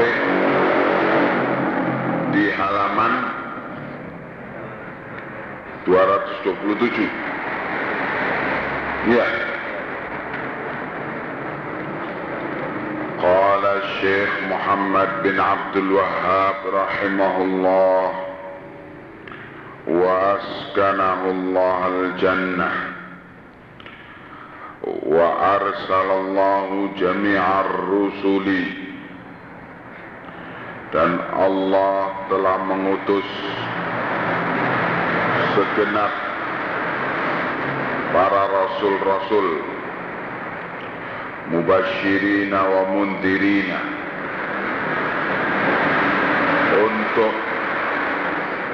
sampai di halaman 227 ya قال الشيخ محمد بن عبد الوهاب رحمه الله وأسكنه الله الجنة وأرسل الله جميع الرسل dan Allah telah mengutus segenap para rasul-rasul mubashirina wa mundirina untuk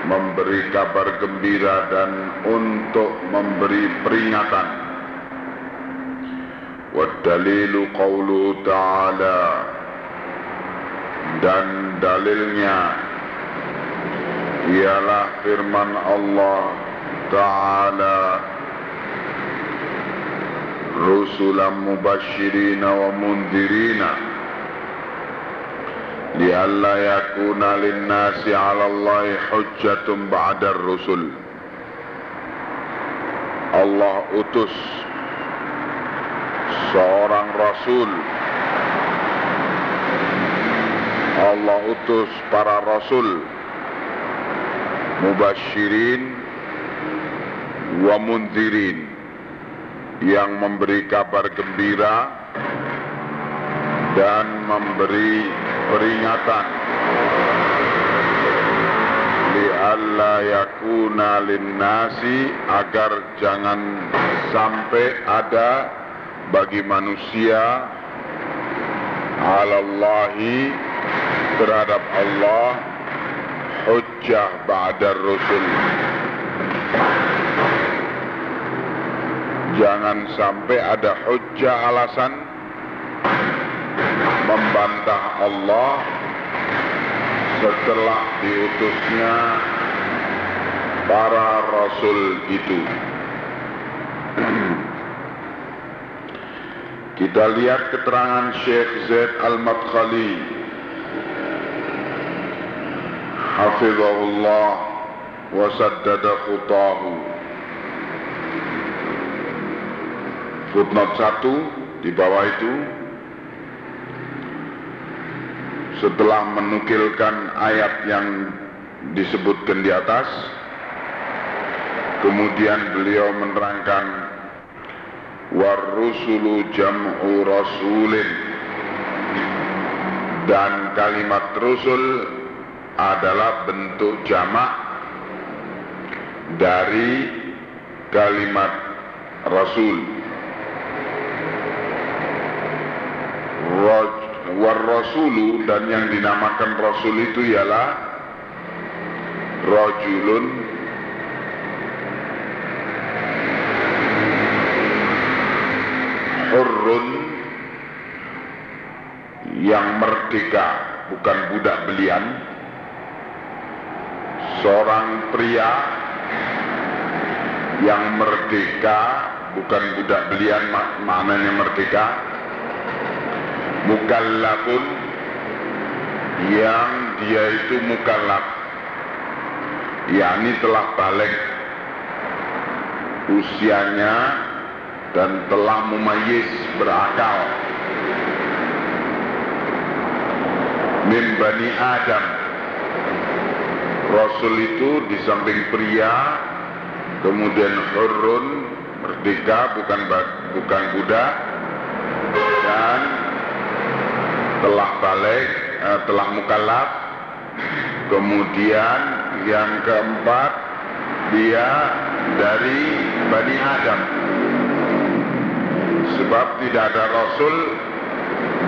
memberi kabar gembira dan untuk memberi peringatan. Dalilu qawlu ta'ala dan dalilnya ialah firman Allah Ta'ala Rusulam mubashirina wa mundirina Lialla yakuna linnasi ala Allahi hujjatun ba'dar rusul. Allah utus seorang Rasul Allah utus para Rasul Mubashirin Wa mundirin Yang memberi kabar gembira Dan memberi peringatan. Lialla yakuna linnasi Agar jangan sampai ada bagi manusia Alallahi terhadap Allah hujjah ba'dar rusul. Jangan sampai ada hujjah alasan membantah Allah setelah diutusnya para rasul itu. Kita lihat keterangan Syekh Zaid Al-Madkhali Hafizahullah wa saddada khutahu Footnote 1 di bawah itu setelah menukilkan ayat yang disebutkan di atas kemudian beliau menerangkan warrusulu jam'u rasulin. Dan kalimat rusul adalah bentuk jamak dari kalimat rasul. War rasulu dan yang dinamakan rasul itu ialah rajulun hurrun yang merdeka bukan budak belian seorang pria yang merdeka bukan budak belian mak maknanya merdeka. Mukallafun yang dia itu mukallaf. Yakni telah balik usianya dan telah mumayyiz berakal. Min bani Adam Rasul itu di samping pria kemudian hurun merdeka bukan bukan budak dan telah balik eh, telah mukallaf kemudian yang keempat dia dari Bani Adam. Sebab tidak ada Rasul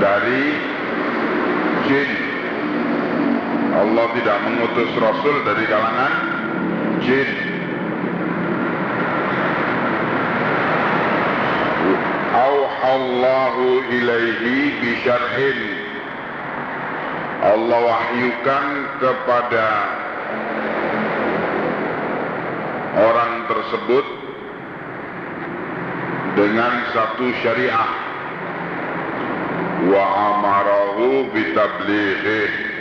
dari jin. Allah tidak mengutus rasul dari kalangan jin. Auhallahu ilaihi bisyar'in Allah wahyukan kepada orang tersebut dengan satu syariah. Wa amarahu bitablighih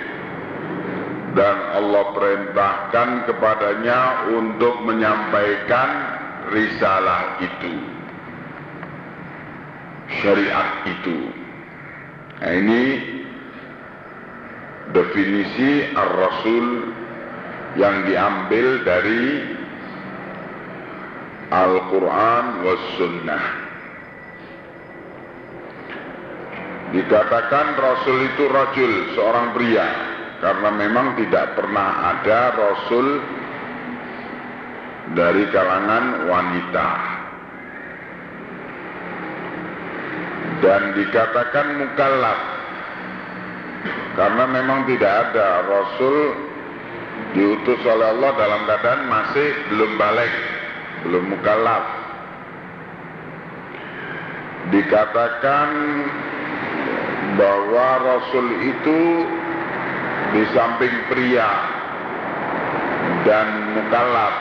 dan Allah perintahkan kepadanya untuk menyampaikan risalah itu. Syariat itu. Nah ini definisi ar-rasul yang diambil dari Al-Quran was Sunnah. Dikatakan Rasul itu rajul, seorang pria, karena memang tidak pernah ada Rasul dari kalangan wanita. Dan dikatakan mukallaf, karena memang tidak ada Rasul diutus oleh Allah dalam keadaan masih belum balik belum mukallaf dikatakan bahwa Rasul itu di samping pria dan mukallaf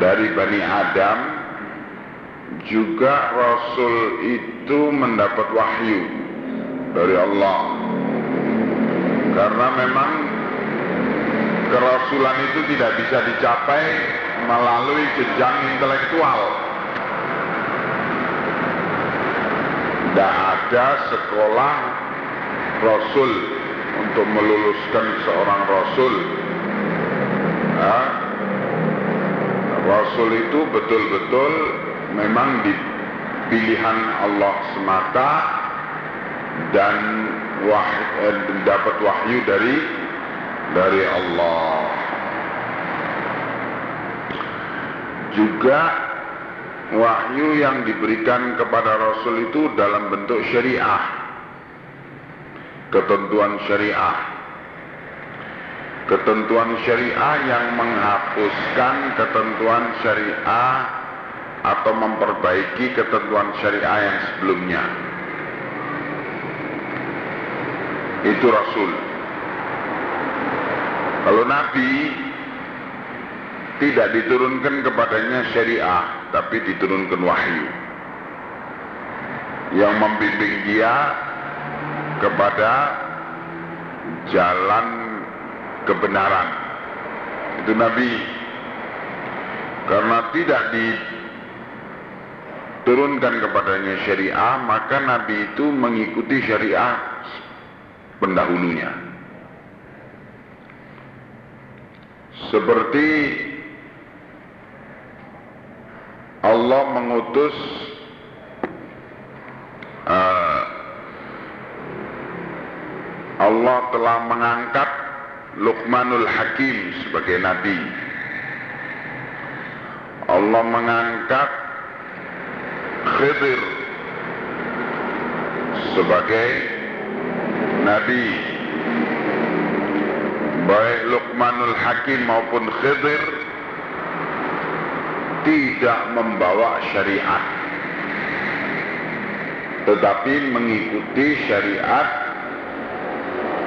dari Bani Adam juga Rasul itu mendapat wahyu dari Allah karena memang kerasulan itu tidak bisa dicapai melalui jenjang intelektual. Tidak ada sekolah Rasul untuk meluluskan seorang Rasul. Rasul itu betul-betul memang di pilihan Allah semata dan wahyu, eh, dapat wahyu dari dari Allah. Juga wahyu yang diberikan kepada Rasul itu dalam bentuk syariah. Ketentuan syariah. Ketentuan syariah yang menghapuskan ketentuan syariah atau memperbaiki ketentuan syariah yang sebelumnya. Itu Rasul. Kalau Nabi tidak diturunkan kepadanya syariah, tapi diturunkan wahyu yang membimbing dia kepada jalan kebenaran. Itu Nabi. Karena tidak diturunkan kepadanya syariah, maka Nabi itu mengikuti syariah pendahulunya. Seperti Allah mengutus Allah telah mengangkat Luqmanul Hakim sebagai nabi. Allah mengangkat Khidir sebagai nabi. Baik Luqmanul Hakim maupun Khidir tidak membawa syariat tetapi mengikuti syariat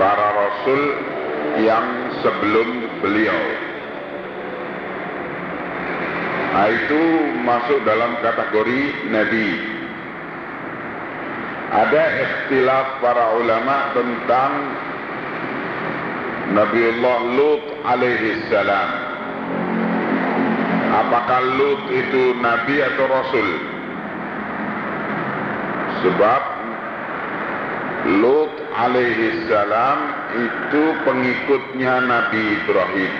para rasul yang sebelum beliau. Nah itu masuk dalam kategori nabi. Ada ikhtilaf para ulama tentang Nabiullah Lut alaihi salam. Apakah Lut itu nabi atau rasul? Sebab Lut alaihi salam itu pengikutnya Nabi Ibrahim.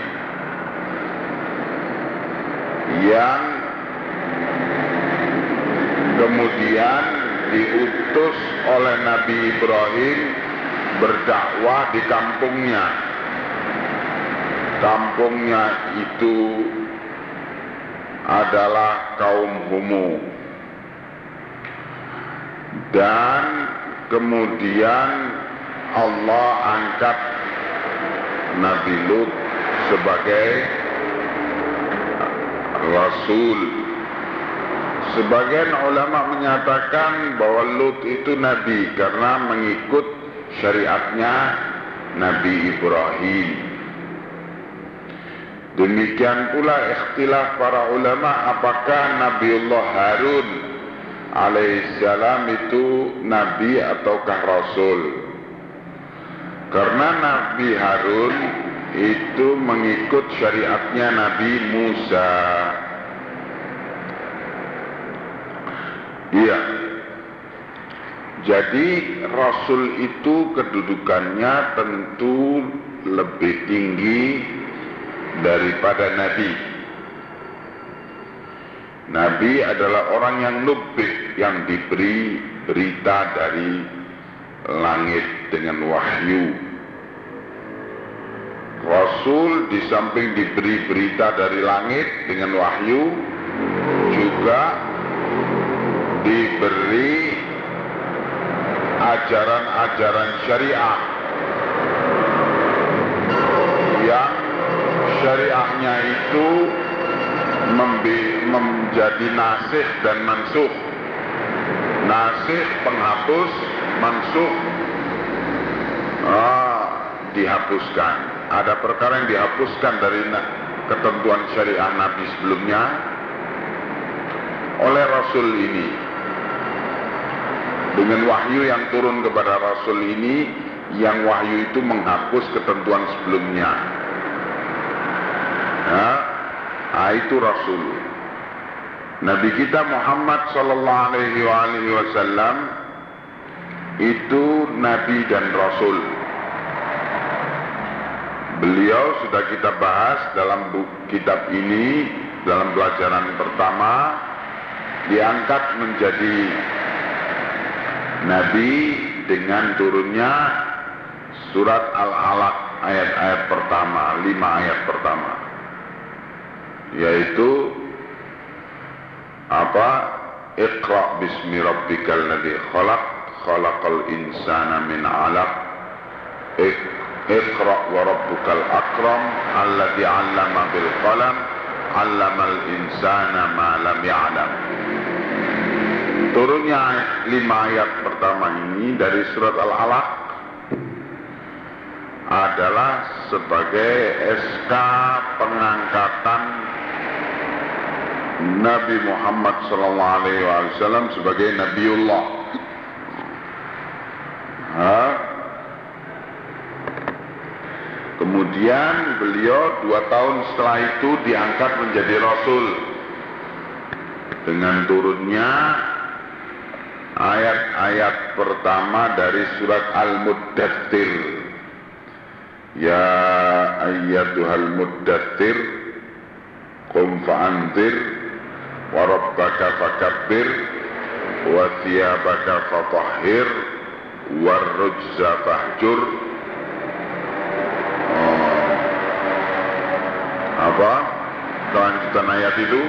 Yang kemudian diutus oleh Nabi Ibrahim berdakwah di kampungnya. Kampungnya itu adalah kaum Humu dan kemudian Allah angkat Nabi Lut sebagai Rasul. Sebagian ulama menyatakan bahwa Lut itu Nabi karena mengikut syariatnya Nabi Ibrahim. Demikian pula ikhtilaf para ulama apakah Nabiullah Harun alaihissalam itu Nabi ataukah Rasul. Karena Nabi Harun itu mengikut syariatnya Nabi Musa. Iya. Jadi Rasul itu kedudukannya tentu lebih tinggi daripada Nabi. Nabi adalah orang yang lebih yang diberi berita dari langit dengan wahyu. Rasul di samping diberi berita dari langit dengan wahyu juga diberi ajaran-ajaran syariah yang syariahnya itu menjadi nasih dan mansuh nasih penghapus mansuh ah, dihapuskan. Ada perkara yang dihapuskan dari ketentuan syariah Nabi sebelumnya. Oleh Rasul ini. Dengan wahyu yang turun kepada Rasul ini yang wahyu itu menghapus ketentuan sebelumnya. Nah, nah itu Rasul. Nabi kita Muhammad sallallahu alaihi wasallam itu nabi dan rasul. Beliau sudah kita bahas dalam kitab ini dalam pelajaran pertama diangkat menjadi nabi dengan turunnya surat Al-Alaq ayat-ayat pertama, lima ayat pertama. Yaitu apa Iqra bismi rabbikal ladzi khalaq khalaqal insana min 'alaq rabbukal akram alladzi 'allama bil qalam 'allamal insana ma lam ya'lam Turunnya lima ayat pertama ini dari surat Al-Alaq adalah sebagai SK pengangkatan Nabi Muhammad SAW sebagai Nabiullah. Kemudian beliau dua tahun setelah itu diangkat menjadi Rasul. Dengan turunnya ayat-ayat pertama dari surat Al-Muddathir. Ya ayyatuhal muddathir qum fa'antir wa rabbaka fakabbir wa thiyabaka fatahhir warrujza fahjur. Oh, apa? Kelanjutan ayat itu?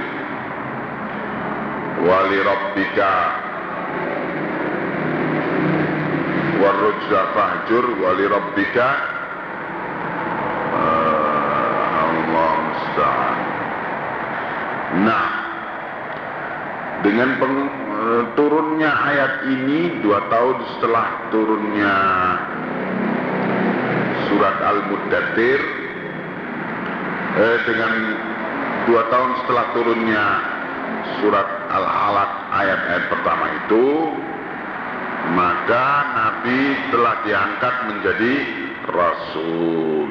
Wali rabbika. Warrujza fahjur wali rabbika. Uh, Allah musta'an. Nah dengan peng turunnya ayat ini dua tahun setelah turunnya surat Al-Muddatir eh, dengan dua tahun setelah turunnya surat Al-Alaq ayat-ayat pertama itu maka Nabi telah diangkat menjadi Rasul.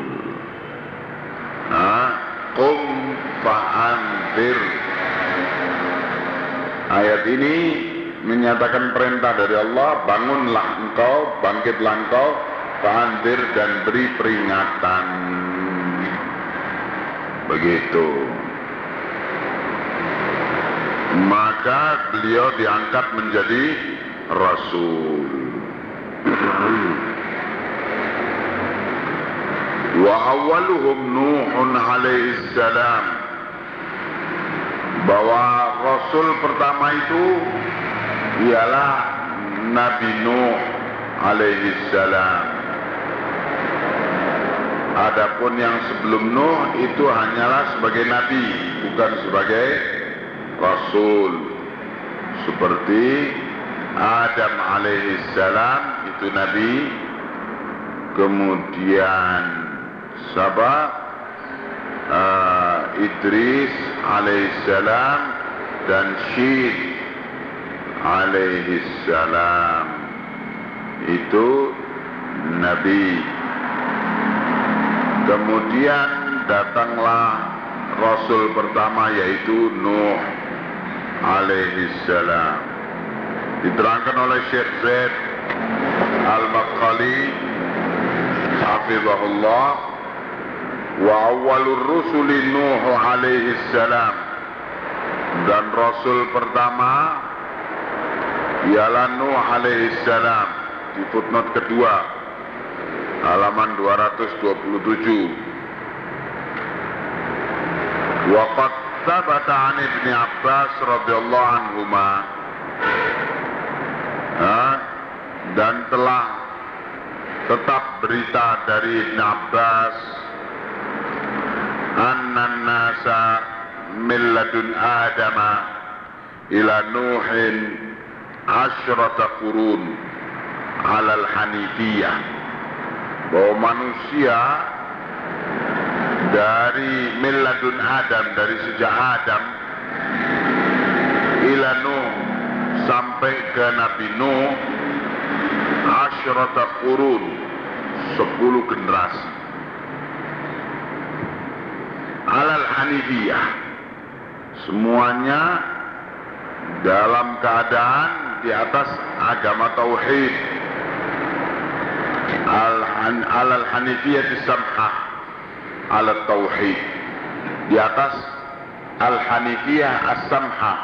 Nah, kum fa'anzir Ayat ini menyatakan perintah dari Allah, bangunlah engkau, bangkitlah engkau, pandir dan beri peringatan. Begitu. Maka beliau diangkat menjadi Rasul. Wa awaluhum Nuhun alaihi salam bahwa Rasul pertama itu ialah Nabi Nuh alaihi salam. Adapun yang sebelum Nuh itu hanyalah sebagai nabi, bukan sebagai rasul. Seperti Adam alaihi salam itu nabi, kemudian Sabah uh, Idris alaihi salam dan Syed alaihi salam. Itu nabi. Kemudian datanglah rasul pertama yaitu Nuh. Alaihi salam. Diterangkan oleh Syekh Zaid Al-Baqali hafizahullah wa awwalur rusuli Nuh alaihi salam. Dan rasul pertama ialah Nuh alaihi salam di footnote kedua halaman 227 wa qad thabata an Ibn Abbas radhiyallahu anhuma dan telah tetap berita dari Ibn Abbas annan nasa min ladun adama ila nuhin asyrata qurun alal hanifiyah. Bahwa manusia dari miladun Adam dari sejak Adam ila Nuh sampai ke Nabi Nuh asyrata qurun sepuluh generasi. Alal hanifiyah. Semuanya dalam keadaan di atas agama tauhid. Al hanifiyah samhah ala tauhid. Di atas al hanifiyah as-samhah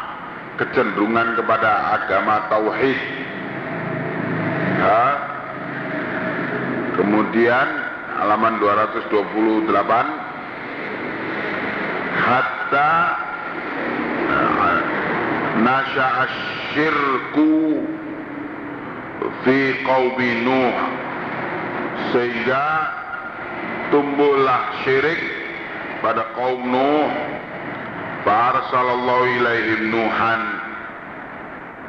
kecenderungan kepada agama tauhid. Ha? kemudian halaman 228 hatta nasha asyirku fi qaumi Nuh. Sehingga tumbuhlah syirik pada kaum Nuh. Fa'arsalallahu ilaihim Nuhan.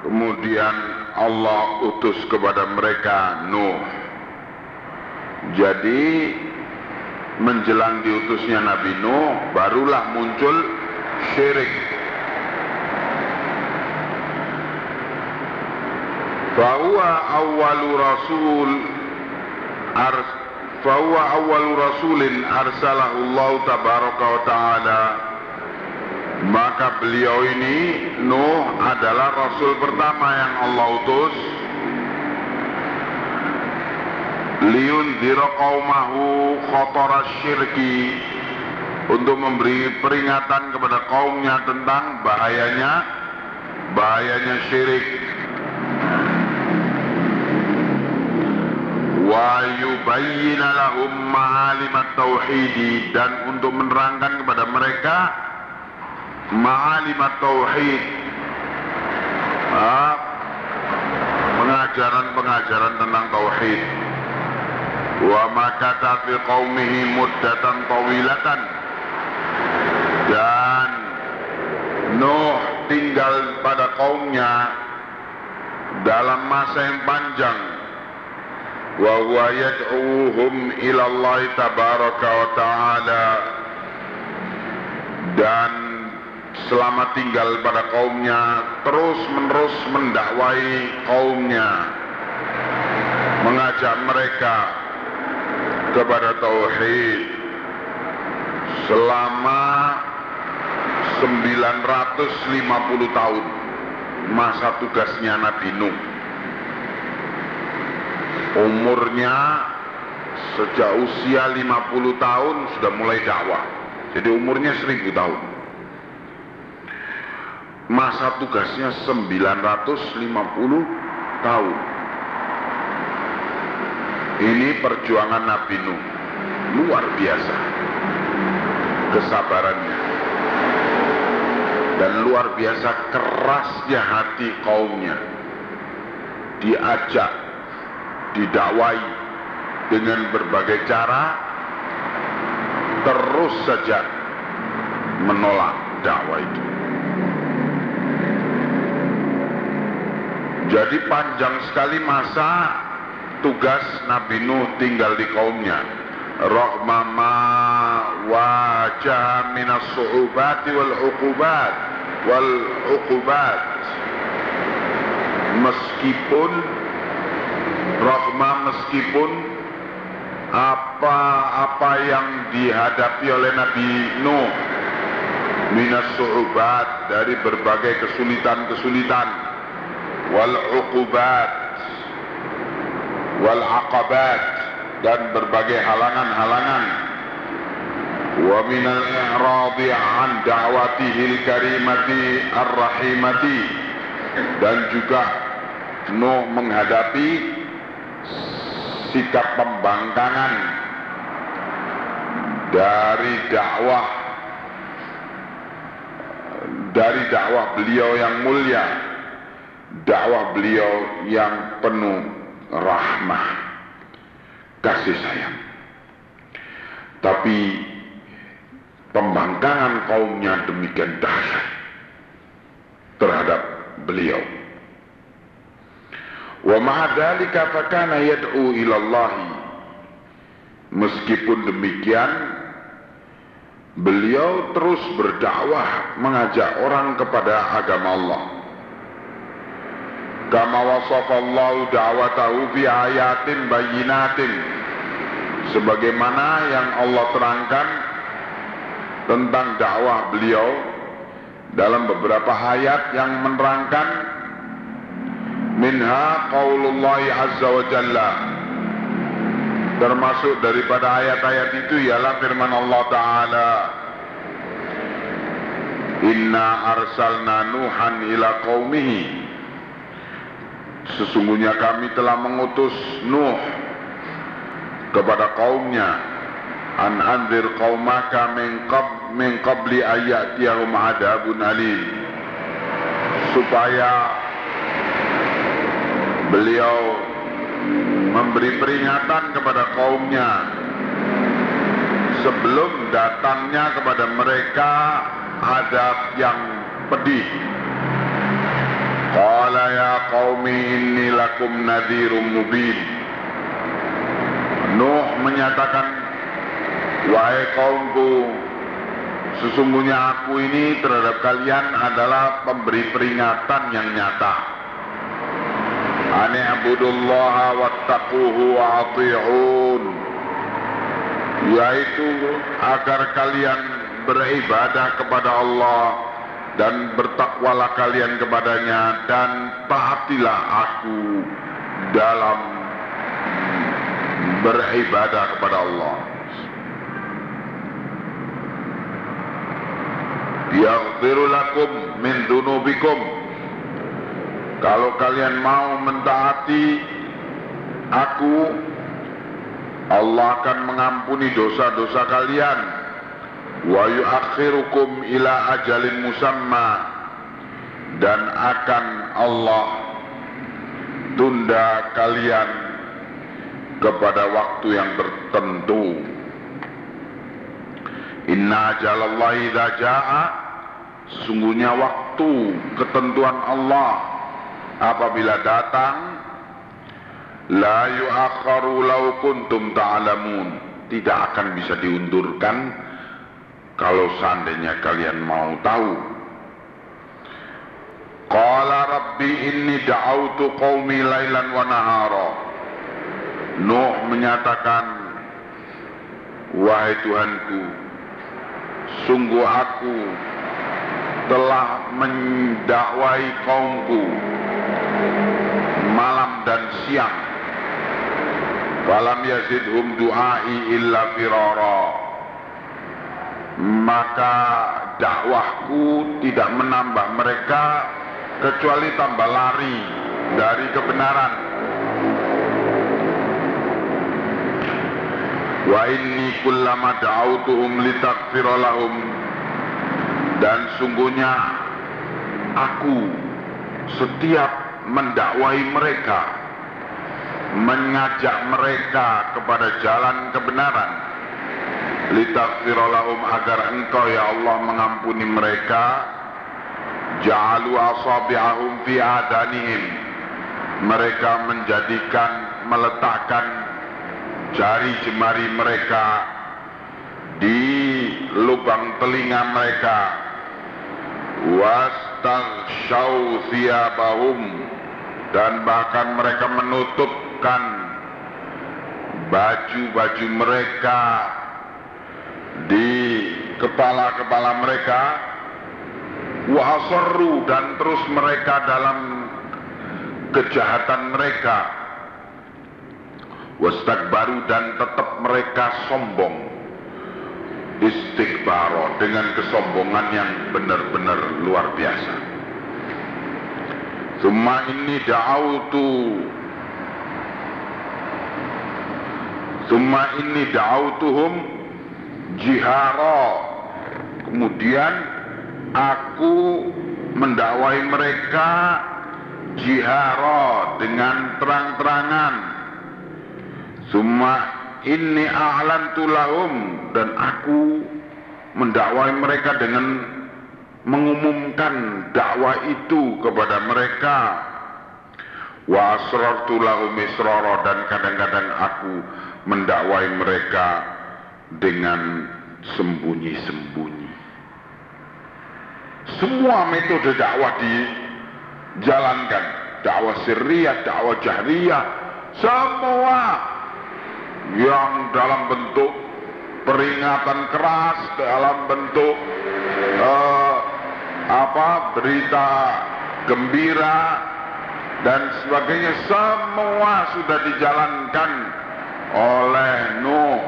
Kemudian Allah utus kepada mereka Nuh. Jadi menjelang diutusnya Nabi Nuh barulah muncul syirik bahwa awalu rasul ars bahwa awalu rasulin arsalahu Allah tabaraka wa ta'ala maka beliau ini Nuh adalah rasul pertama yang Allah utus. Liun qaumahu khotora syirki untuk memberi peringatan kepada kaumnya tentang bahayanya bahayanya syirik wa yubayyina lahum ma'alimat tauhidi dan untuk menerangkan kepada mereka ma'alimat tauhid. Pengajaran-pengajaran tentang tauhid. Wa makata fi qaumihi muddatan tawilatan. Dan Nuh tinggal pada kaumnya dalam masa yang panjang wa huwa yad'uhum ila Allah tabaraka ta'ala. Dan selama tinggal pada kaumnya terus menerus mendakwai kaumnya. Mengajak mereka kepada tauhid. Selama 950 tahun masa tugasnya Nabi Nuh umurnya sejak usia 50 tahun sudah mulai dakwah. Jadi umurnya 1000 tahun. Masa tugasnya 950 tahun. Ini perjuangan Nabi Nuh. Luar biasa. Kesabarannya. Dan luar biasa kerasnya hati kaumnya. Diajak didakwai dengan berbagai cara terus saja menolak dakwah itu. Jadi panjang sekali masa tugas Nabi Nuh tinggal di kaumnya. Rahmama wajah minas su'ubati wal uqubat wal uqubat meskipun rahmah meskipun apa-apa yang dihadapi oleh Nabi Nuh minas su'ubat dari berbagai kesulitan-kesulitan wal uqubat wal aqabat dan berbagai halangan-halangan. Wa min al i'radi an da'watihi al karimati ar rahimati dan juga Nuh menghadapi sikap pembangkangan dari dakwah dari dakwah beliau yang mulia dakwah beliau yang penuh rahmah, kasih sayang. Tapi pembangkangan kaumnya demikian dahsyat terhadap beliau. Wa ma'adhalika fakana yad'u ilallahi. Meskipun demikian, beliau terus berdakwah mengajak orang kepada agama Allah kama wasafallahu da'watahu fi ayatin bayinatin sebagaimana yang Allah terangkan tentang dakwah beliau dalam beberapa ayat yang menerangkan minha qaulullah azza wa jalla. Termasuk daripada ayat-ayat itu ialah firman Allah taala. Inna arsalna Nuhan ila qaumihi. Sesungguhnya kami telah mengutus Nuh kepada kaumnya. An anzir qaumaka min qab min qabli ayatiyahum adabun alim. Supaya beliau memberi peringatan kepada kaumnya sebelum datangnya kepada mereka adab yang pedih Qala ya qaumi inni lakum nadhirum mubin. Nuh menyatakan, wahai kaumku, sesungguhnya aku ini terhadap kalian adalah pemberi peringatan yang nyata. Ani abudullaha wattaquhu wa ati'un. Yaitu agar kalian beribadah kepada Allah dan bertakwalah kalian kepadanya dan taatilah aku dalam beribadah kepada Allah. Yaghfiru lakum min dunubikum. Kalau kalian mau mentaati aku, Allah akan mengampuni dosa-dosa kalian. Wa yuakhirukum ila ajalin musamma. Dan akan Allah tunda kalian kepada waktu yang tertentu. Inna ajalallahi idza jaa sesungguhnya waktu ketentuan Allah apabila datang la yuakharu law kuntum ta'lamun tidak akan bisa diundurkan kalau seandainya kalian mau tahu. Qala rabbi inni da'autu qaumi lailan wa nahara. Nuh menyatakan, Wahai Tuhanku, sungguh aku telah mendakwai kaumku malam dan siang. Falam yazidhum du'ai illa firara maka dakwahku tidak menambah mereka kecuali tambah lari dari kebenaran. Wa inni kullama da'autuhum litaghfira lahum dan sungguhnya aku setiap mendakwai mereka mengajak mereka kepada jalan kebenaran. Litaghfiralahum agar engkau ya Allah mengampuni mereka. Ja'alu asabi'ahum fi adanihim. Mereka menjadikan meletakkan jari jemari mereka di lubang telinga mereka wastaghshaw thiyabahum dan bahkan mereka menutupkan baju-baju mereka di kepala-kepala mereka. Wahasarru dan terus mereka dalam kejahatan mereka. Wastakbaru dan tetap mereka sombong istighbaro dengan kesombongan yang benar-benar luar biasa. Summa ini da'autu. Summa ini da'autuhum jihara. Kemudian aku mendakwai mereka jihara dengan terang-terangan. Summa ini a'lantu lahum. Dan aku mendakwai mereka dengan mengumumkan dakwah itu kepada mereka. Wa asrartu lahum israra. Dan kadang-kadang aku mendakwai mereka dengan sembunyi-sembunyi. Semua metode dakwah dijalankan. Dakwah sirriyah, dakwah jahriyah. Semua yang dalam bentuk peringatan keras dalam bentuk uh, apa berita gembira dan sebagainya semua sudah dijalankan oleh Nuh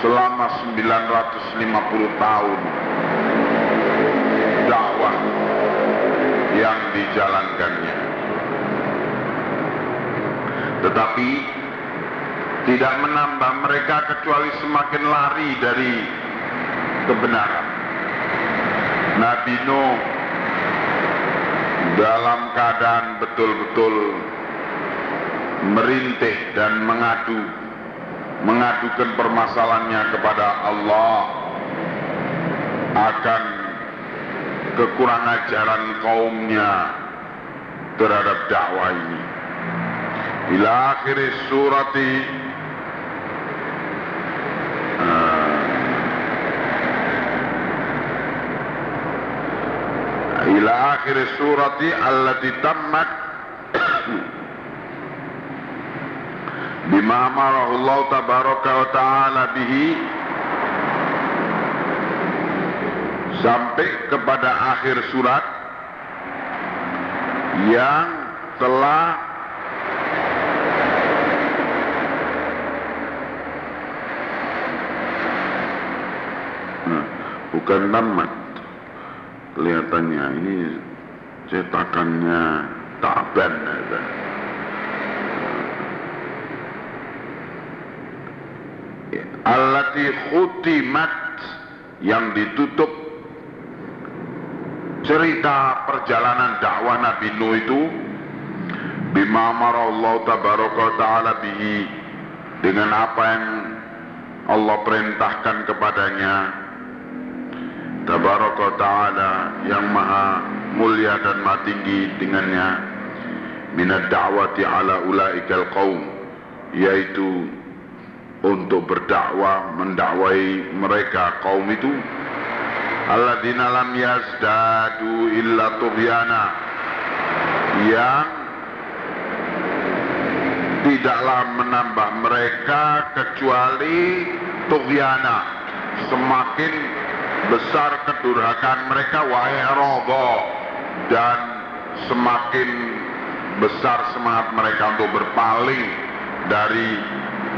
selama 950 tahun. Dakwah yang dijalankannya. Tetapi tidak menambah mereka kecuali semakin lari dari kebenaran. Nabi Nuh dalam keadaan betul-betul merintih dan mengadu mengadukan permasalahannya kepada Allah akan kekurang ajaran kaumnya terhadap dakwah ini. Ila akhir surati ila akhir surati allati tammat bima amarahu Allah tabaraka wa ta'ala bihi. Sampai kepada akhir surat yang telah nah, bukan tamat kelihatannya ini cetakannya Ta'ban ya. Allati khutimat yang ditutup cerita perjalanan dakwah Nabi Nuh itu bima Allah tabaraka taala bihi dengan apa yang Allah perintahkan kepadanya tabaraka ta'ala yang maha mulia dan maha tinggi dengannya. Minad da'wati ala ulaikal qaum yaitu untuk berdakwah mendakwai mereka kaum itu. Alladzina lam yazdadu illa tubyana yang tidaklah menambah mereka kecuali tugyana semakin besar kedurhakaan mereka wahai robo dan semakin besar semangat mereka untuk berpaling dari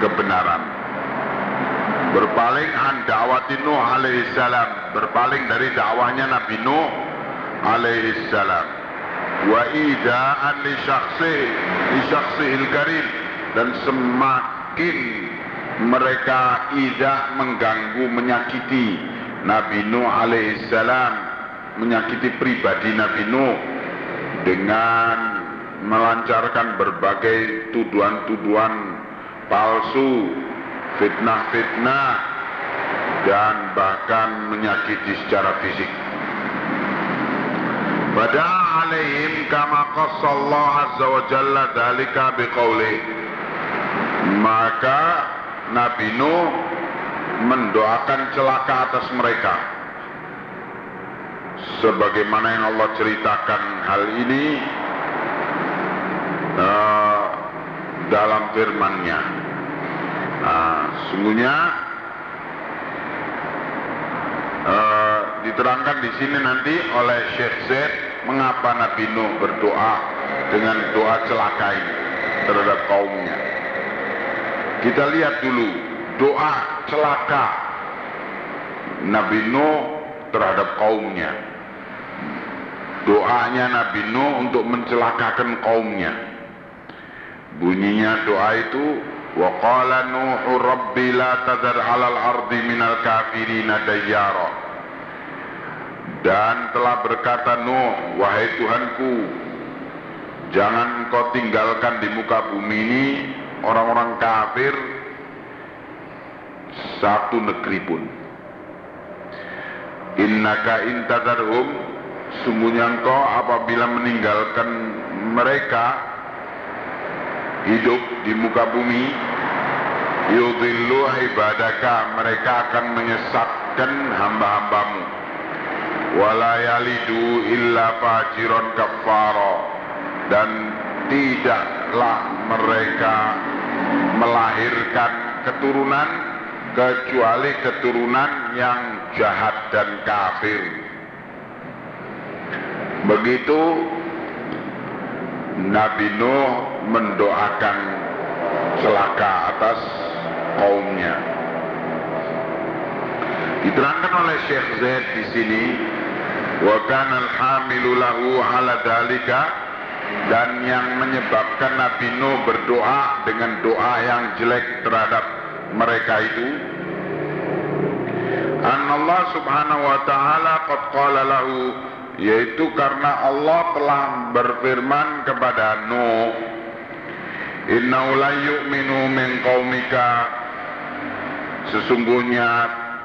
kebenaran. Berpaling an dakwati Nuh alaihi salam. Berpaling dari dakwahnya Nabi Nuh alaihi salam. Wa idaan li syakhsi li karim. Dan semakin mereka ida mengganggu menyakiti Nabi Nuh alaihissalam menyakiti pribadi Nabi Nuh dengan melancarkan berbagai tuduhan-tuduhan palsu, fitnah-fitnah, dan bahkan menyakiti secara fisik. Pada alaihim kama qassallahu azza wa jalla dalika. Maka Nabi Nuh mendoakan celaka atas mereka. Sebagaimana yang Allah ceritakan hal ini uh, dalam firman-Nya. Nah, sungguhnya uh, diterangkan di sini nanti oleh Syekh Zaid mengapa Nabi Nuh berdoa dengan doa celaka ini terhadap kaumnya. Kita lihat dulu doa celaka Nabi Nuh terhadap kaumnya. Doanya Nabi Nuh untuk mencelakakan kaumnya. Bunyinya doa itu qala nuhu rabbi la tadar 'alal ardi minal kafirina dayyara. Dan telah berkata Nuh, wahai Tuhanku, jangan engkau tinggalkan di muka bumi ini orang-orang kafir satu negeri pun. Innaka intadarhum sungguhnya engkau apabila meninggalkan mereka hidup di muka bumi yudhillu ibadaka mereka akan menyesatkan hamba-hambamu wala yalidu illa fajiron kafaro dan tidaklah mereka melahirkan keturunan kecuali keturunan yang jahat dan kafir. Begitu Nabi Nuh mendoakan celaka atas kaumnya. Diterangkan oleh Syekh Zaid di sini, wa kana al-hamilu lahu dalika dan yang menyebabkan Nabi Nuh berdoa dengan doa yang jelek terhadap mereka itu. Allah subhanahu wa ta'ala qad qala lahu yaitu karena Allah telah berfirman kepada Nuh Innahu la yu'minu min qaumika. Sesungguhnya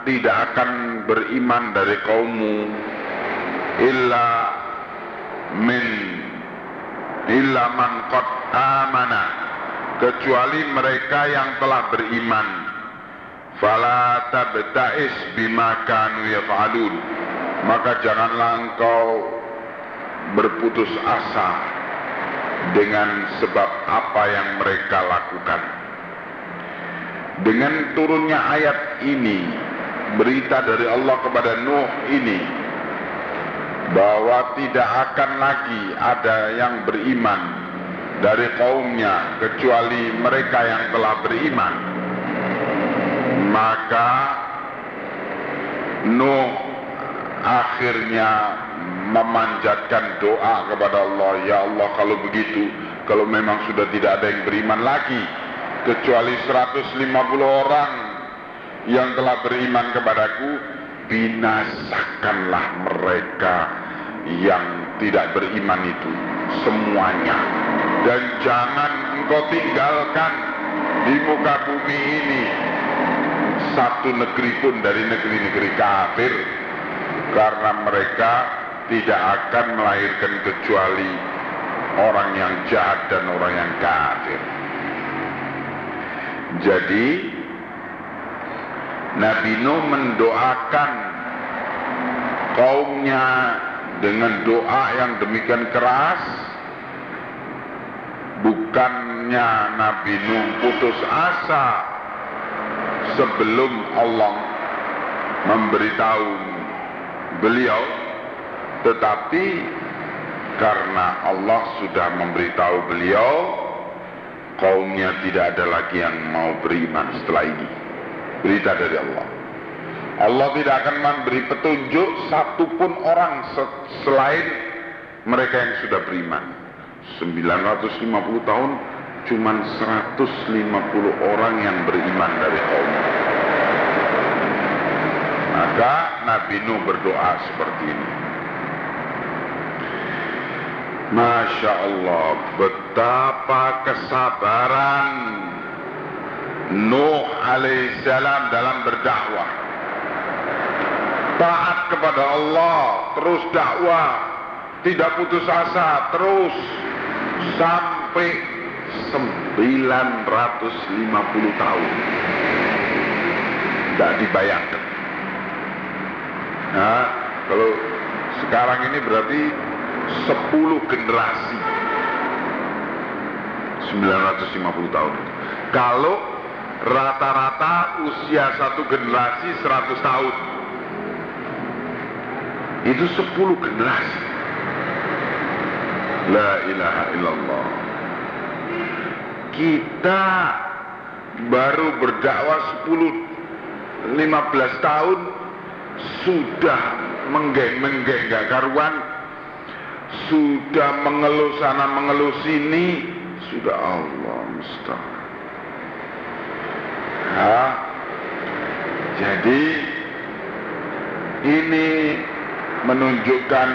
tidak akan beriman dari kaummu illa min illa man qad amana kecuali mereka yang telah beriman. Fala tabta'is bima kanu yaf'alun. Maka janganlah engkau berputus asa dengan sebab apa yang mereka lakukan. Dengan turunnya ayat ini berita dari Allah kepada Nuh ini bahwa tidak akan lagi ada yang beriman dari kaumnya kecuali mereka yang telah beriman. Maka Nuh akhirnya memanjatkan doa kepada Allah ya Allah kalau begitu kalau memang sudah tidak ada yang beriman lagi kecuali 150 orang yang telah beriman kepadaku binasakanlah mereka yang tidak beriman itu semuanya dan jangan engkau tinggalkan di muka bumi ini satu negeri pun dari negeri-negeri kafir karena mereka tidak akan melahirkan kecuali orang yang jahat dan orang yang kafir. Jadi Nabi Nuh mendoakan kaumnya dengan doa yang demikian keras bukannya Nabi Nuh putus asa sebelum Allah memberitahu beliau tetapi karena Allah sudah memberitahu beliau kaumnya tidak ada lagi yang mau beriman setelah ini. Berita dari Allah. Allah tidak akan memberi petunjuk satupun orang selain mereka yang sudah beriman 950 tahun cuman 150 orang yang beriman dari kaum. Maka Nabi Nuh berdoa seperti ini. Masya Allah, betapa kesabaran Nuh alaihissalam dalam berdakwah. Taat kepada Allah, terus dakwah, tidak putus asa, terus sampai 950 tahun. Tidak dibayangkan. Nah, kalau sekarang ini berarti 10 generasi 950 tahun kalau rata-rata usia satu generasi 100 tahun itu 10 generasi la ilaha illallah. Kita baru berdakwah 10 15 tahun sudah menggeng-menggeng karuan. Sudah mengeluh sana mengeluh sini. Sudah Allah mustahil ya. jadi ini menunjukkan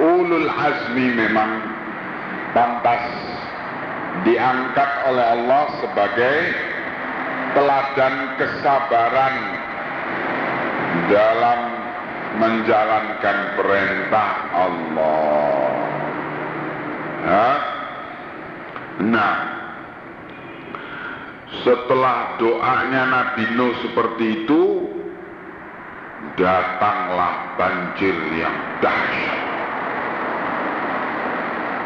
ulul azmi memang pantas diangkat oleh Allah sebagai teladan kesabaran dalam menjalankan perintah Allah. Ha? Nah, setelah doanya Nabi Nuh seperti itu, datanglah banjir yang dahsyat,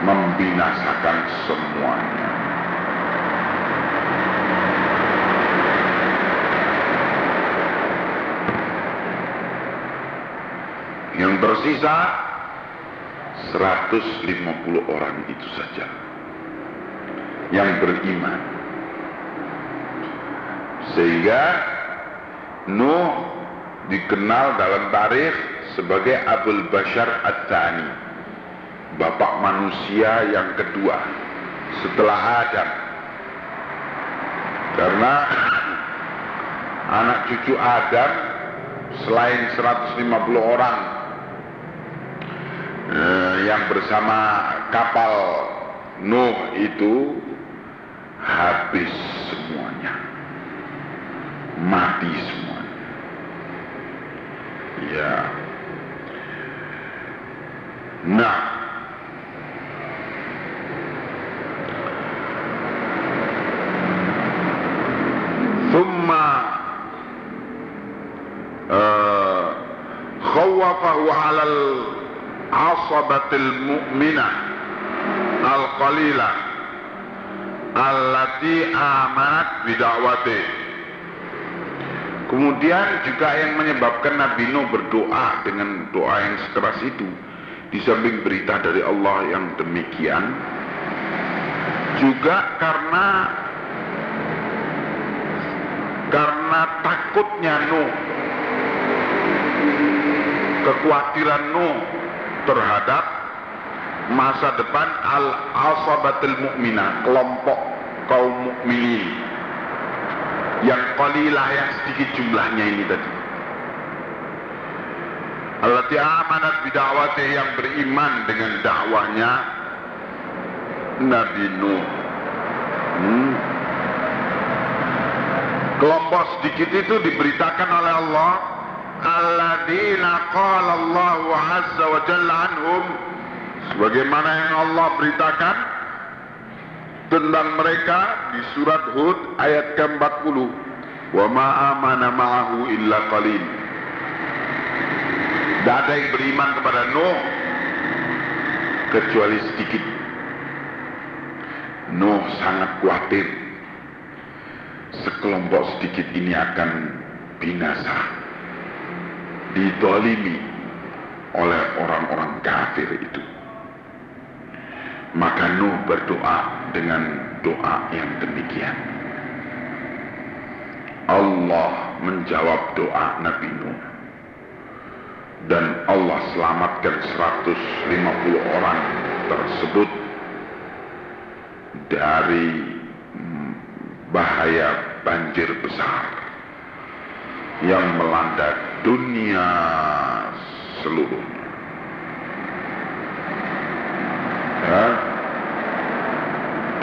membinasakan semuanya. Yang tersisa 150 orang itu saja yang beriman. Sehingga Nuh dikenal dalam tarikh sebagai Abul Bashar At-Tani, bapak manusia yang kedua setelah Adam. Karena anak cucu Adam selain 150 orang eh, yang bersama kapal Nuh itu habis semuanya. Mati semuanya. Ya. Nah على asabatil mu'minah al-qalilah allati amanat bidakwati Kemudian juga yang menyebabkan Nabi Nuh berdoa dengan doa yang sekeras itu di samping berita dari Allah yang demikian juga karena karena takutnya Nuh kekhawatiran Nuh terhadap masa depan al-asabatul mu'minah, kelompok kaum mukminin yang qalilah yang sedikit jumlahnya ini tadi. Allati amanat bidawati yang beriman dengan dakwahnya Nabi Nuh. Hmm. Kelompok sedikit itu diberitakan oleh Allah alladzina qala Allah wa jalla anhum. Sebagaimana yang Allah beritakan tentang mereka di surat Hud ayat ke-40. Wa ma amana ma'ahu illa qalil. Tidak ada yang beriman kepada Nuh kecuali sedikit. Nuh sangat khawatir. Sekelompok sedikit ini akan binasa didolimi oleh orang-orang kafir itu. Maka Nuh berdoa dengan doa yang demikian. Allah menjawab doa Nabi Nuh. Dan Allah selamatkan 150 orang tersebut dari bahaya banjir besar yang melanda dunia seluruhnya.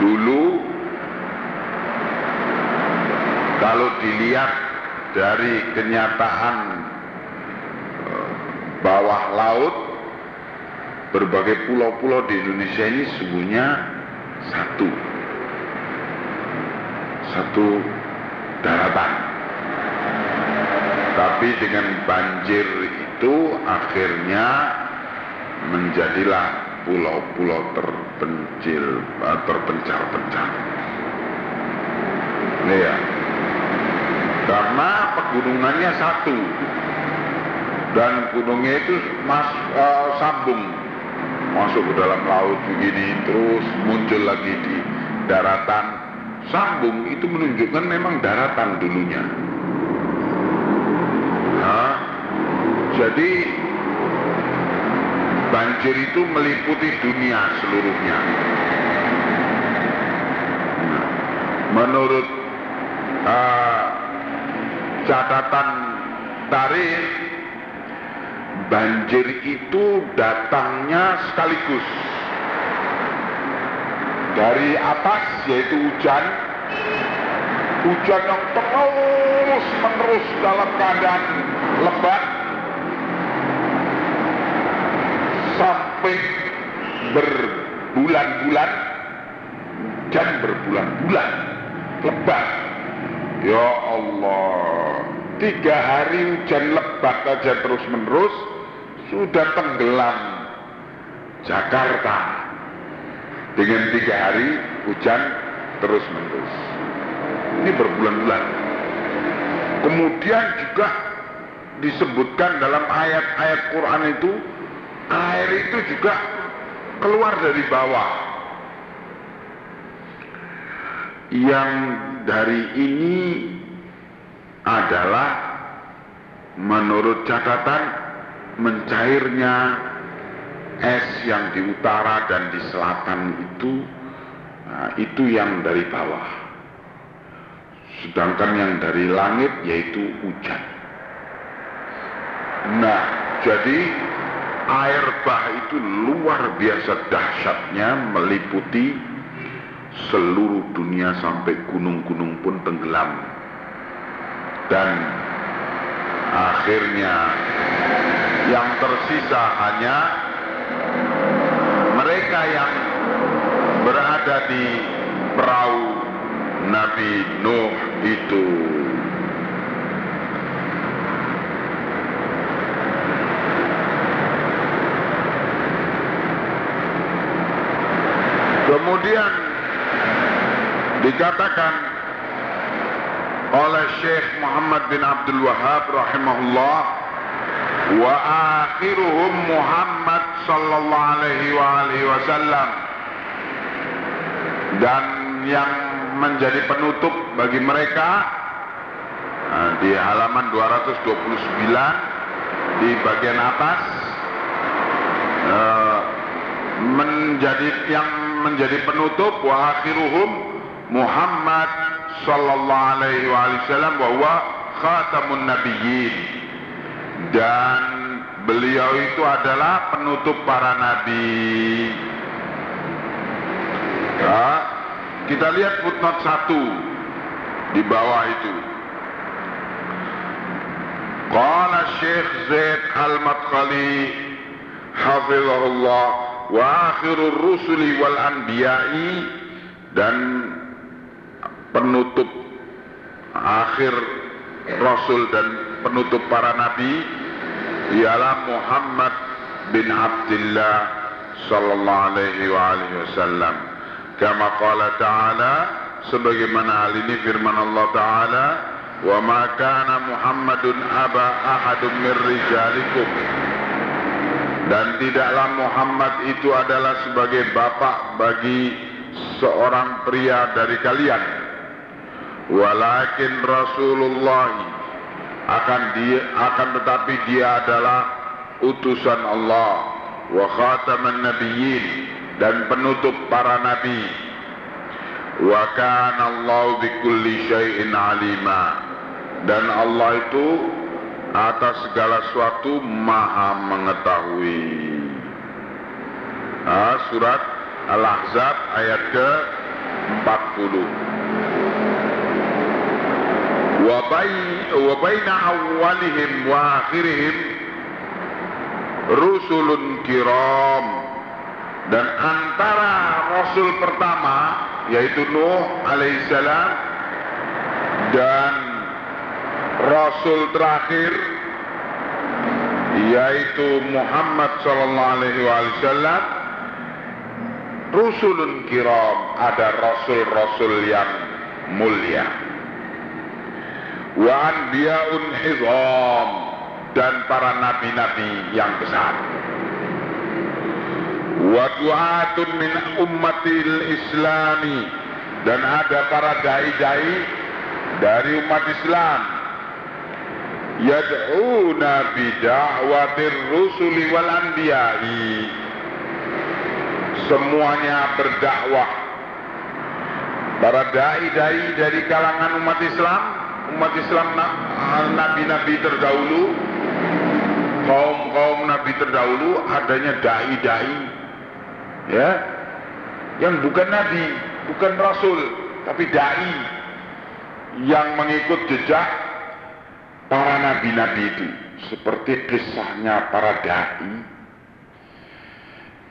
dulu kalau dilihat dari kenyataan eh, bawah laut berbagai pulau-pulau di Indonesia ini sesungguhnya satu. Satu daratan tapi dengan banjir itu akhirnya menjadilah pulau-pulau terpencil eh, terpencar-pencar. Ya. Karena pegunungannya satu. Dan gunungnya itu mas uh, sambung. Masuk ke dalam laut begini terus muncul lagi di daratan. Sambung itu menunjukkan memang daratan dulunya nah, jadi banjir itu meliputi dunia seluruhnya. Nah, menurut uh, catatan tarikh banjir itu datangnya sekaligus dari atas yaitu hujan. Hujan yang terus menerus dalam keadaan lebat. Sampai berbulan-bulan dan berbulan-bulan. Lebat. Ya Allah. Tiga hari hujan lebat aja terus menerus sudah tenggelam. Jakarta. Dengan tiga hari hujan terus menerus ini berbulan-bulan. Kemudian juga disebutkan dalam ayat-ayat Quran itu air itu juga keluar dari bawah. Yang dari ini adalah menurut catatan mencairnya es yang di utara dan di selatan itu nah, itu yang dari bawah. Sedangkan yang dari langit yaitu hujan nah jadi air bah itu luar biasa dahsyatnya meliputi seluruh dunia sampai gunung-gunung pun tenggelam dan akhirnya yang tersisa hanya mereka yang berada di perahu Nabi Nuh itu. Kemudian dikatakan oleh Syekh Muhammad bin Abdul Wahab rahimahullah wa akhiruhum Muhammad sallallahu alaihi wa alihi wasallam. Dan yang menjadi penutup bagi mereka nah, di halaman 229 di bagian atas uh, menjadi yang menjadi penutup wa akhiruhum Muhammad sallallahu alaihi wasallam bahwa khatamun nabiyyin dan beliau itu adalah penutup para nabi. Ya, kita lihat footnote satu di bawah itu. Qala Syekh Zaid Al-Madkhali hafizahullah wa akhirur rusuli wal anbiya'i dan penutup akhir Rasul dan penutup para nabi ialah Muhammad bin Abdullah sallallahu alaihi wa alihi wasallam. Kama qala ta'ala sebagaimana hal ini firman Allah taala wa ma kana Muhammadun aba ahadun min rijalikum dan tidaklah Muhammad itu adalah sebagai bapak bagi seorang pria dari kalian. Walakin Rasulullah akan dia akan tetapi dia adalah utusan Allah. Wa khataman nabiyyin dan penutup para nabi. Wa kana Allah bikulli syai'in alima. Dan Allah itu atas segala sesuatu maha mengetahui. Ah, surat Al-Ahzab ayat ke wa baina awalihim wa akhirihim rusulun kiram. Dan antara rasul pertama yaitu Nuh alaihissalam dan rasul terakhir yaitu Muhammad sallallahu alaihi wasallam rusulun kiram ada rasul-rasul yang mulia. Wa anbiyaun hizam dan para nabi-nabi yang besar. Wa du'atun min ummatil islami dan ada para dai-dai dari umat Islam yad'una bida'watir rusuli wal anbiya'i. Semuanya berdakwah. Para dai-dai dari kalangan umat Islam umat Islam nabi-nabi terdahulu kaum-kaum nabi terdahulu adanya dai-dai ya yang bukan nabi bukan rasul tapi dai yang mengikut jejak para nabi-nabi itu seperti kisahnya para dai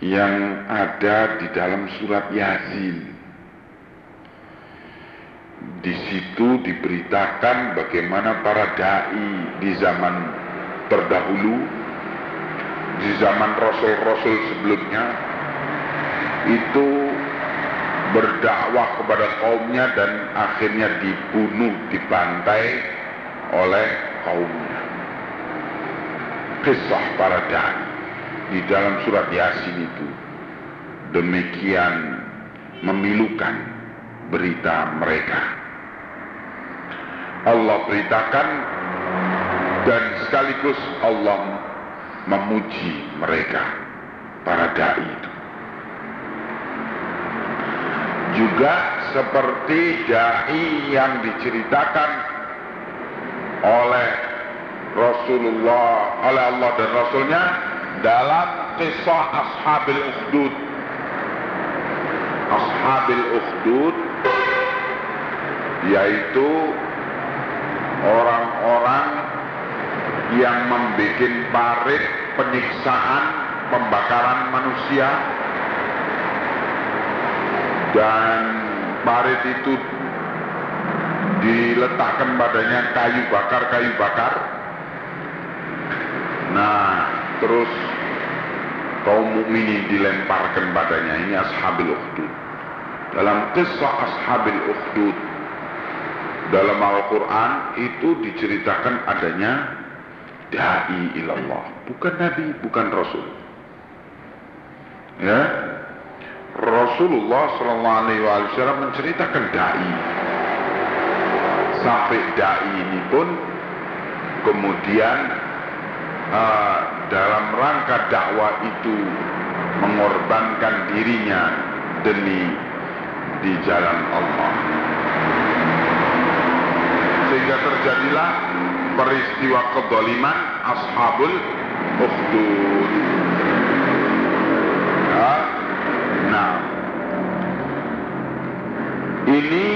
yang ada di dalam surat Yasin. Di situ diberitakan bagaimana para dai di zaman terdahulu, di zaman rasul-rasul sebelumnya itu berdakwah kepada kaumnya dan akhirnya dibunuh, dibantai oleh kaumnya. Kisah para dai di dalam surat Yasin itu demikian memilukan berita mereka. Allah beritakan dan sekaligus Allah memuji mereka para dai itu. Juga seperti dai yang diceritakan oleh Rasulullah, oleh Allah dan Rasulnya dalam kisah Ashabil Ukhdud. Ashabil Ukhdud yaitu orang-orang yang membuat parit penyiksaan pembakaran manusia dan parit itu diletakkan badannya kayu bakar kayu bakar. Nah terus kaum mukminin dilemparkan badannya ini ashabil ukhdud. Dalam kisah ashabil ukhdud dalam Al-Quran itu diceritakan adanya da'i ilallah. Bukan nabi bukan rasul. Ya? Rasulullah Shallallahu Alaihi Wasallam menceritakan dai sampai dai ini pun kemudian uh, dalam rangka dakwah itu mengorbankan dirinya demi di jalan Allah sehingga terjadilah peristiwa kedoliman ashabul ukhdud ya. nah ini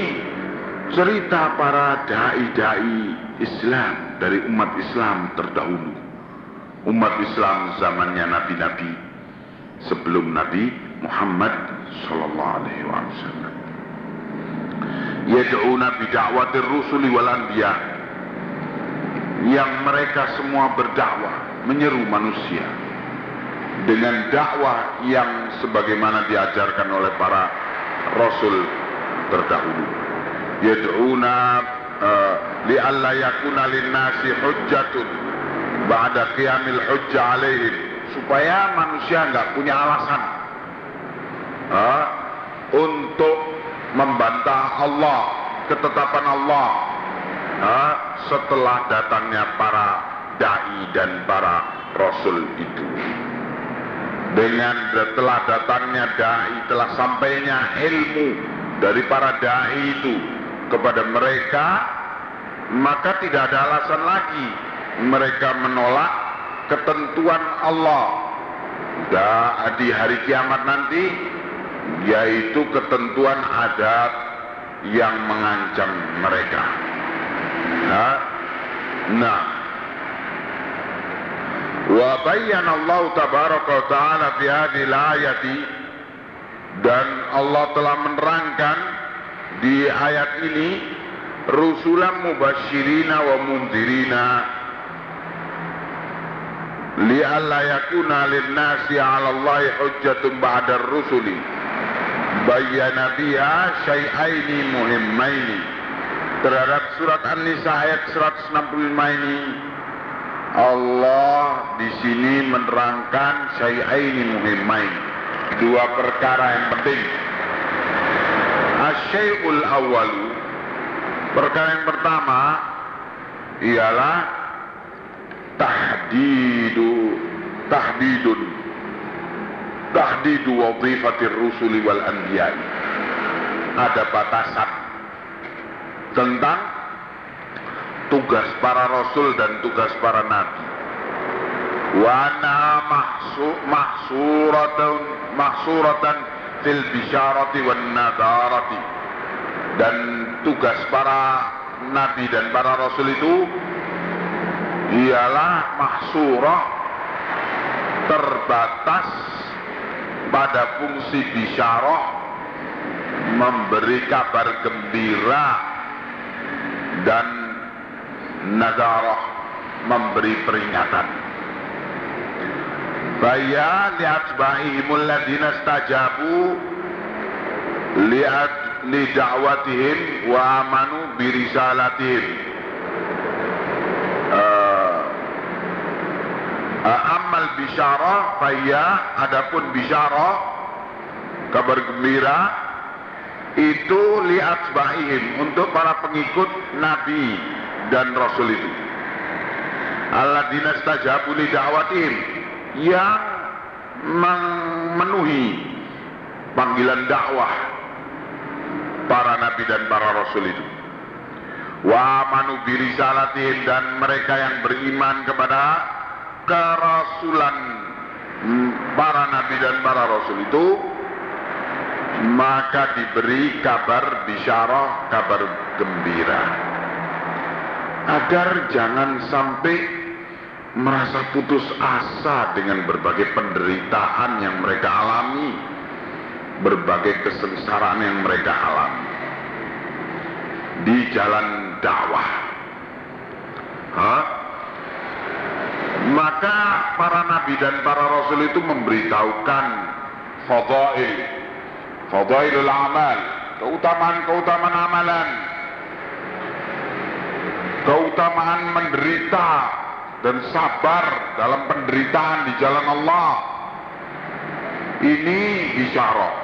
cerita para dai-dai Islam dari umat Islam terdahulu. Umat Islam zamannya nabi-nabi sebelum Nabi Muhammad sallallahu alaihi wasallam. Yad'una bida'watir rusuli wal anbiya yang mereka semua berdakwah menyeru manusia. Dengan dakwah yang sebagaimana diajarkan oleh para rasul terdahulu yad'una uh, li'alla yakuna linnasi hujjatun ba'da qiyamil hujja alaihim supaya manusia nggak punya alasan uh, untuk membantah Allah, ketetapan Allah nah, setelah datangnya para dai dan para rasul itu. Dengan setelah datangnya dai telah sampainya ilmu dari para dai itu kepada mereka, maka tidak ada alasan lagi mereka menolak ketentuan Allah. Dan di hari kiamat nanti yaitu ketentuan adat yang mengancam mereka. Nah, nah. Wa bayyana Allah tabaraka wa ta'ala fi hadhihi dan Allah telah menerangkan di ayat ini rusulan mubasyirina wa mundirina. Li'alla yakuna lin-nasi 'ala Allah hujjatun ba'da rusuli. Bayyana biha syai'aini muhimmaini. Terhadap surat An-Nisa ayat 165 ini Allah di sini menerangkan syai'aini muhimmain dua perkara yang penting asyai'ul awalu perkara yang pertama ialah tahdidu tahdidun. Tahdidu wazifatir rusuli wal anbiya ada batasan tentang tugas para rasul dan tugas para nabi. Wana mahsu, mahsuratan mahsuratan fil bisyarati wan nadarati dan tugas para nabi dan para rasul itu ialah mahsurah terbatas pada fungsi bisyarah memberi kabar gembira dan nadarah memberi peringatan. Baya lihat bahimul ladina stajabu. Lihat li da'watihim wa amanu birisalatihim. Uh, amal bisyarah faya adapun bisyarah kabar gembira itu lihat bahim untuk para pengikut nabi dan rasul itu. Alladzina stajabu li da'watihim yang memenuhi panggilan dakwah para nabi dan para rasul itu. Wa amanu birisalatihim dan mereka yang beriman kepada kerasulan para nabi dan para rasul itu maka diberi kabar bisyarah, kabar gembira. Agar jangan sampai merasa putus asa dengan berbagai penderitaan yang mereka alami berbagai kesengsaraan yang mereka alami. Di jalan dakwah. Hah? maka para nabi dan para rasul itu memberitahukan fadail fadailul amal. Keutamaan-keutamaan amalan. Keutamaan menderita dan sabar dalam penderitaan di jalan Allah. Ini bisyarah.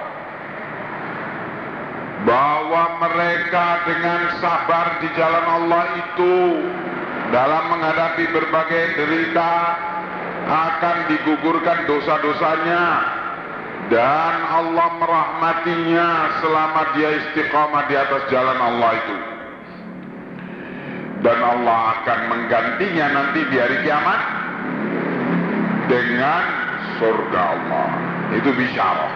Bahwa mereka dengan sabar di jalan Allah itu dalam menghadapi berbagai derita akan digugurkan dosa-dosanya. Dan Allah merahmatinya selama dia istiqamah di atas jalan Allah itu dan Allah akan menggantinya nanti di hari kiamat dengan surga Allah itu bisyarah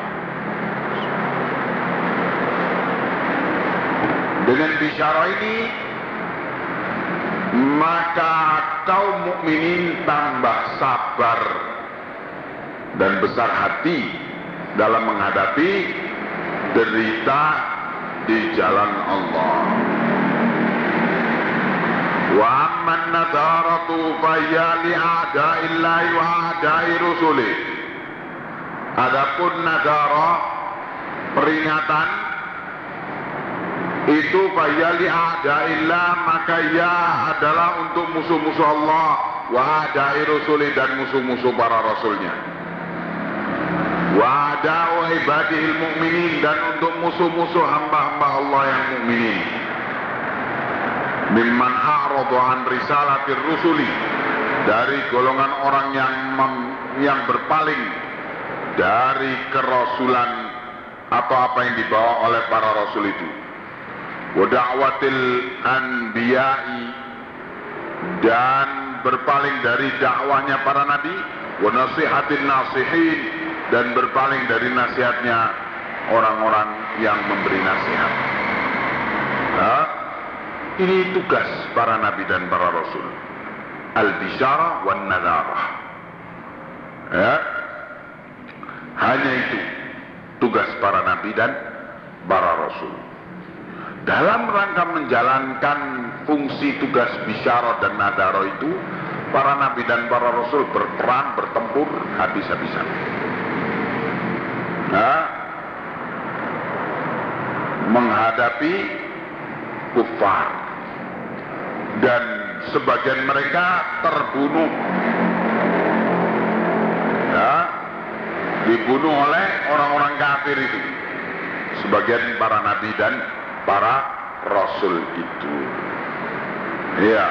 dengan bisyarah ini maka kaum mukminin tambah sabar dan besar hati dalam menghadapi derita di jalan Allah. Wa nadaratu fayya li a'da'illahi wa a'da'i rusuli. Adapun nadara peringatan itu fayali a'da'illah maka ya adalah untuk musuh-musuh Allah wa a'da'i rusuli dan musuh-musuh para rasulnya wa ada'u ibadihil mu'minin dan untuk musuh-musuh hamba-hamba Allah yang mukminin mimman a'radu an risalatir rusuli. Dari golongan orang yang yang berpaling dari kerasulan atau apa yang dibawa oleh para rasul itu. Wada'watil anbiya'i dan berpaling dari dakwahnya para nabi. Wa nasihatin nasihin dan berpaling dari nasihatnya orang-orang yang memberi nasihat. Nah, ini tugas para nabi dan para rasul. Al-bisyara wan nadarah. Ya. Hanya itu tugas para nabi dan para rasul. Dalam rangka menjalankan fungsi tugas bisyara dan nadaro itu, para nabi dan para rasul berperang, bertempur habis-habisan. Nah, menghadapi kufar dan sebagian mereka terbunuh. Ya, dibunuh oleh orang-orang kafir itu. Sebagian para nabi dan para rasul itu. Ya.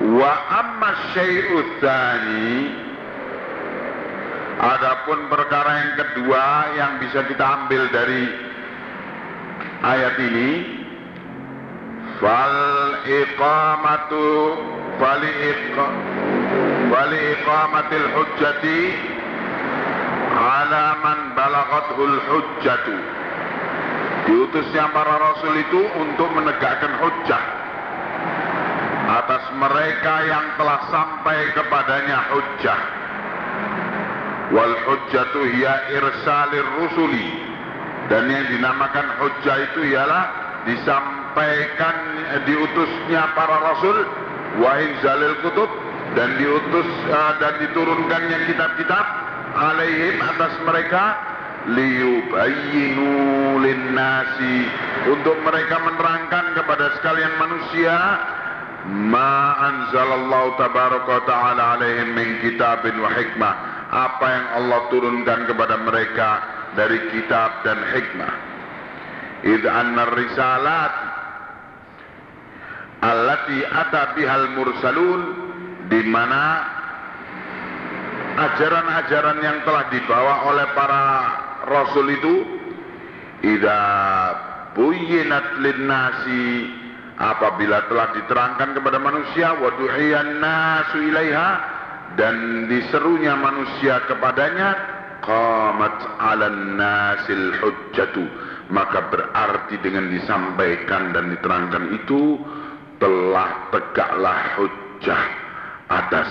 Wa amma syai'udzani adapun perkara yang kedua yang bisa kita ambil dari ayat ini fal iqamatu fal fal iqamatil hujjati ala man balagathul hujjatu. Diutusnya para rasul itu untuk menegakkan hujjah atas mereka yang telah sampai kepadanya hujjah. Wal hujjatu hiya irsalir rusuli. Dan yang dinamakan hujjah itu ialah disampaikan menyampaikan diutusnya para rasul wa inzalil kutub dan diutus uh, dan diturunkannya kitab-kitab alaihim atas mereka liyubayyinu linnasi untuk mereka menerangkan kepada sekalian manusia ma anzalallahu tabaraka ta'ala alaihim min kitabin wa hikmah. Apa yang Allah turunkan kepada mereka dari kitab dan hikmah. Id anna risalat allati ata bihal mursalun di mana ajaran-ajaran yang telah dibawa oleh para rasul itu idza buyyinat linnasi apabila telah diterangkan kepada manusia wa du'iyan nasu ilaiha dan diserunya manusia kepadanya qamat 'alan nasil hujjatu. Maka berarti dengan disampaikan dan diterangkan itu telah tegaklah hujah atas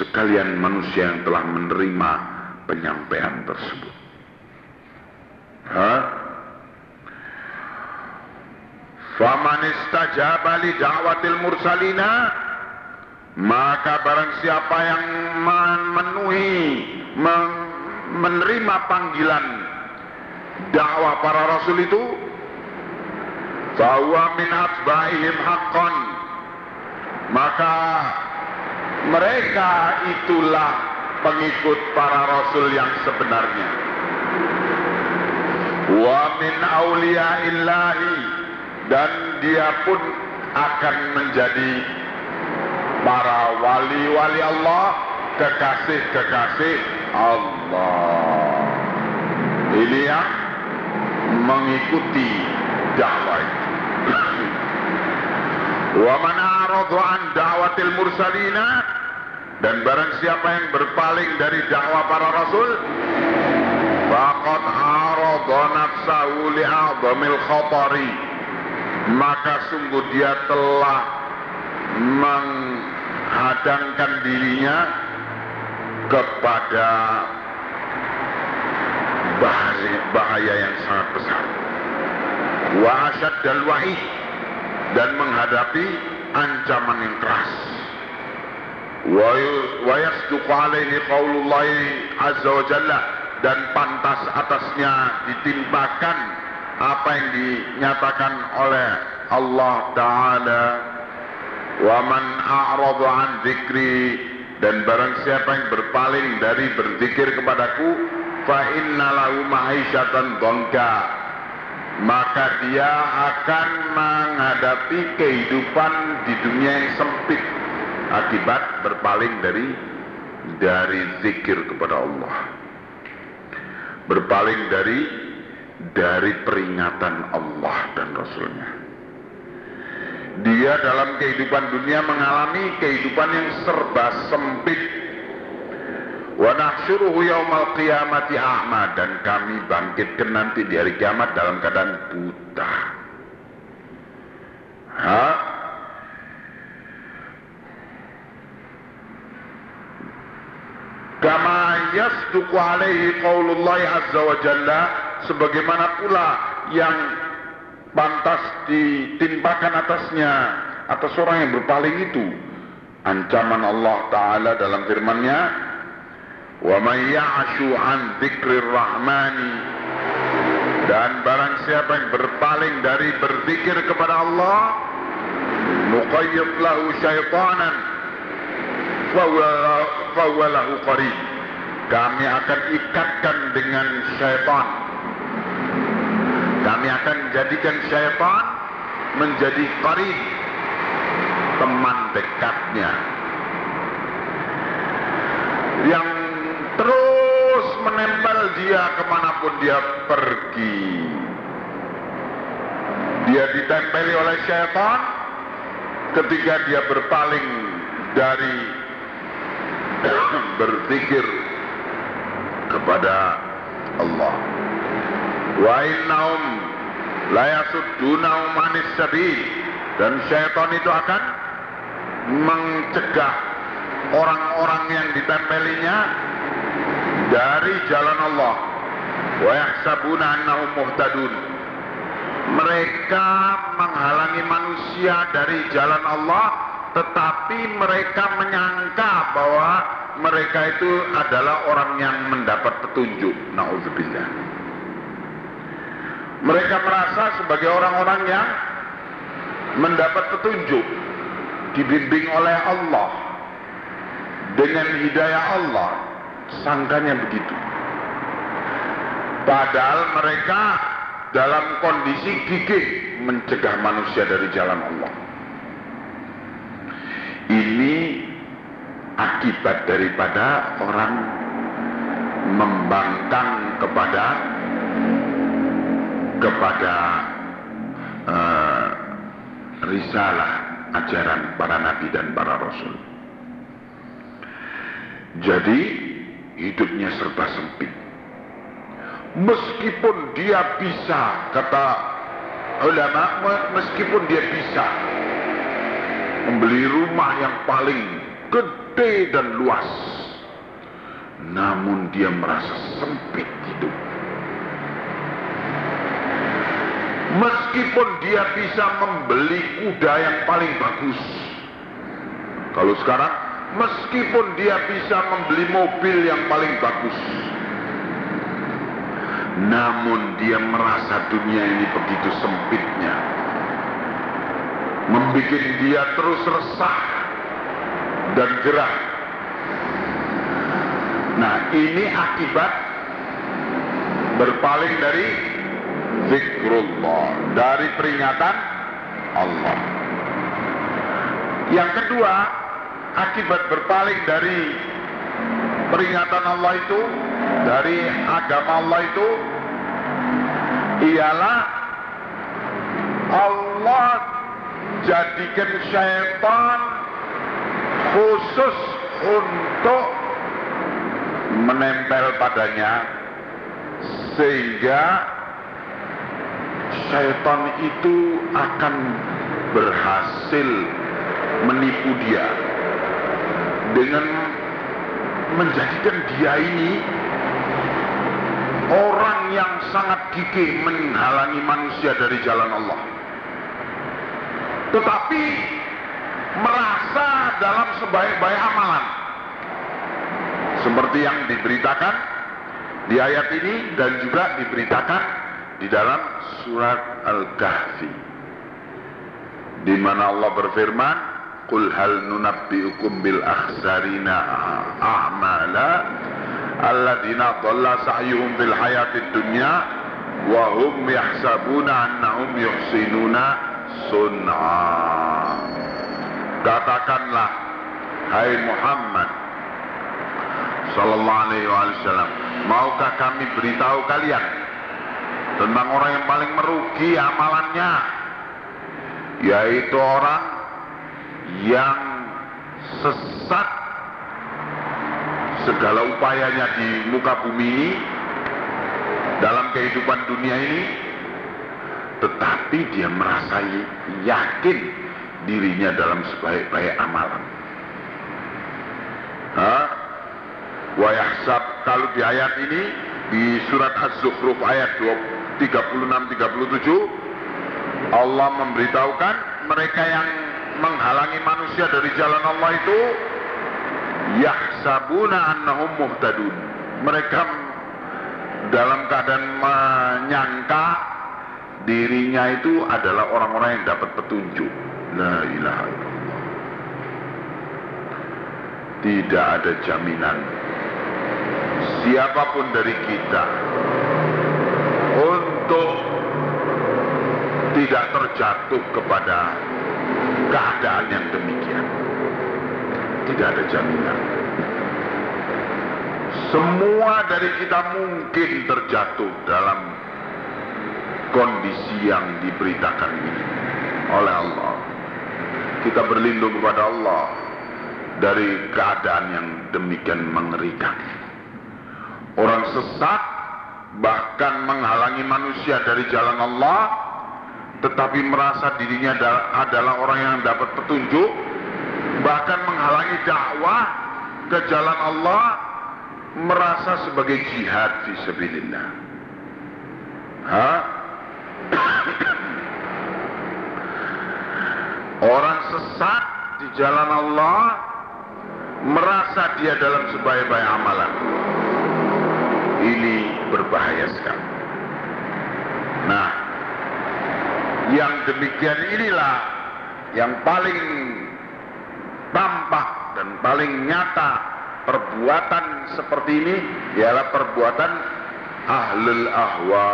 sekalian manusia yang telah menerima penyampaian tersebut. Ha? Faman istajaba li da'watil mursalina maka barang siapa yang memenuhi menerima panggilan dakwah para rasul itu bahwa min atba'ihim haqqan. Maka mereka itulah pengikut para rasul yang sebenarnya. Wa min illahi dan dia pun akan menjadi para wali-wali Allah kekasih-kekasih Allah. Ini yang mengikuti dakwah Wa man a'radu an da'watil mursalina dan barang siapa yang berpaling dari dakwah para rasul faqad a'rada nafsahu li'a'dhamil khatari. Maka sungguh dia telah menghadangkan dirinya kepada bahaya, bahaya yang sangat besar. Wa asyaddal wa'id dan menghadapi ancaman yang keras. Wa yasduqu alaihi qaulullahi azza wa jalla dan pantas atasnya ditimpakan apa yang dinyatakan oleh Allah taala wa man a'radu an dzikri dan barang siapa yang berpaling dari berzikir kepadaku fa inna ma'isyatan dhanka maka dia akan menghadapi kehidupan di dunia yang sempit akibat berpaling dari dari zikir kepada Allah. Berpaling dari dari peringatan Allah dan Rasulnya. Dia dalam kehidupan dunia mengalami kehidupan yang serba sempit Wa nahsyuruhu yaumal qiyamati a'ma dan kami bangkitkan nanti di hari kiamat dalam keadaan buta. Ha? Kama yasduku alaihi qaulullah azza wa jalla sebagaimana pula yang pantas ditimpakan atasnya atas orang yang berpaling itu ancaman Allah taala dalam firman-Nya may ya'shu an dzikrir rahmani dan barang siapa yang berpaling dari berzikir kepada Allah nuqayyid lahu syaitanan fahuwa lahu qarin kami akan ikatkan dengan syaitan. Kami akan jadikan syaitan menjadi qarin teman dekatnya. Yang terus menempel dia ke mana pun dia pergi. Dia ditempeli oleh syaitan ketika dia berpaling dari berzikir kepada Allah. Wa innahum la yasuddunahum anis sabil. Dan syaitan itu akan mencegah orang-orang yang ditempelinya dari jalan Allah. Mereka menghalangi manusia dari jalan Allah tetapi mereka menyangka bahwa mereka itu adalah orang yang mendapat petunjuk. Naudzubillah mereka merasa sebagai orang-orang yang mendapat petunjuk dibimbing oleh Allah dengan hidayah Allah sangkanya begitu padahal mereka dalam kondisi gigih mencegah manusia dari jalan Allah ini akibat daripada orang membangkang kepada kepada uh, risalah ajaran para nabi dan para rasul. Jadi hidupnya serba sempit. Meskipun dia bisa, kata ulama, meskipun dia bisa membeli rumah yang paling gede dan luas, namun dia merasa sempit hidup. Meskipun dia bisa membeli kuda yang paling bagus. Kalau sekarang, meskipun dia bisa membeli mobil yang paling bagus. Namun dia merasa dunia ini begitu sempitnya. Membikin dia terus resah dan gerah. Nah ini akibat berpaling dari zikrullah dari peringatan Allah. Yang kedua, akibat berpaling dari peringatan Allah itu, dari agama Allah itu, ialah Allah jadikan syaitan khusus untuk menempel padanya sehingga syaitan itu akan berhasil menipu dia dengan menjadikan dia ini orang yang sangat gigih menghalangi manusia dari jalan Allah. Tetapi merasa dalam sebaik-baik amalan. Seperti yang diberitakan di ayat ini dan juga diberitakan di dalam surat Al-Kahfi di mana Allah berfirman Qul hal nunabbiukum bil akhsarina a'mala alladzina dhalla sa'yuhum fil hayatid dunya wa hum yahsabuna annahum yuhsinuna sun'a. Katakanlah hai Muhammad sallallahu alaihi wasallam maukah kami beritahu kalian tentang orang yang paling merugi amalannya? Yaitu orang yang sesat segala upayanya di muka bumi ini dalam kehidupan dunia ini tetapi dia merasa yakin dirinya dalam sebaik-baik amalan. Ha? Wa kalau di ayat ini di surat Az-Zukhruf ayat 36 37 Allah memberitahukan mereka yang menghalangi manusia dari jalan Allah itu yahsabuna annahum muhtadun. Mereka dalam keadaan menyangka dirinya itu adalah orang-orang yang dapat petunjuk. La ilaha illallah. Tidak ada jaminan siapa pun dari kita untuk tidak terjatuh kepada keadaan yang demikian. Tidak ada jaminan. Semua dari kita mungkin terjatuh dalam kondisi yang diberitakan ini oleh Allah. Kita berlindung kepada Allah dari keadaan yang demikian mengerikan. Orang sesat bahkan menghalangi manusia dari jalan Allah tetapi merasa dirinya adalah orang yang dapat petunjuk bahkan menghalangi dakwah ke jalan Allah merasa sebagai jihad fi sabilillah. Orang sesat di jalan Allah merasa dia dalam sebaik-baik amalan. Ini berbahaya sekali. Nah, yang demikian inilah yang paling tampak dan paling nyata perbuatan seperti ini ialah perbuatan ahlul ahwa,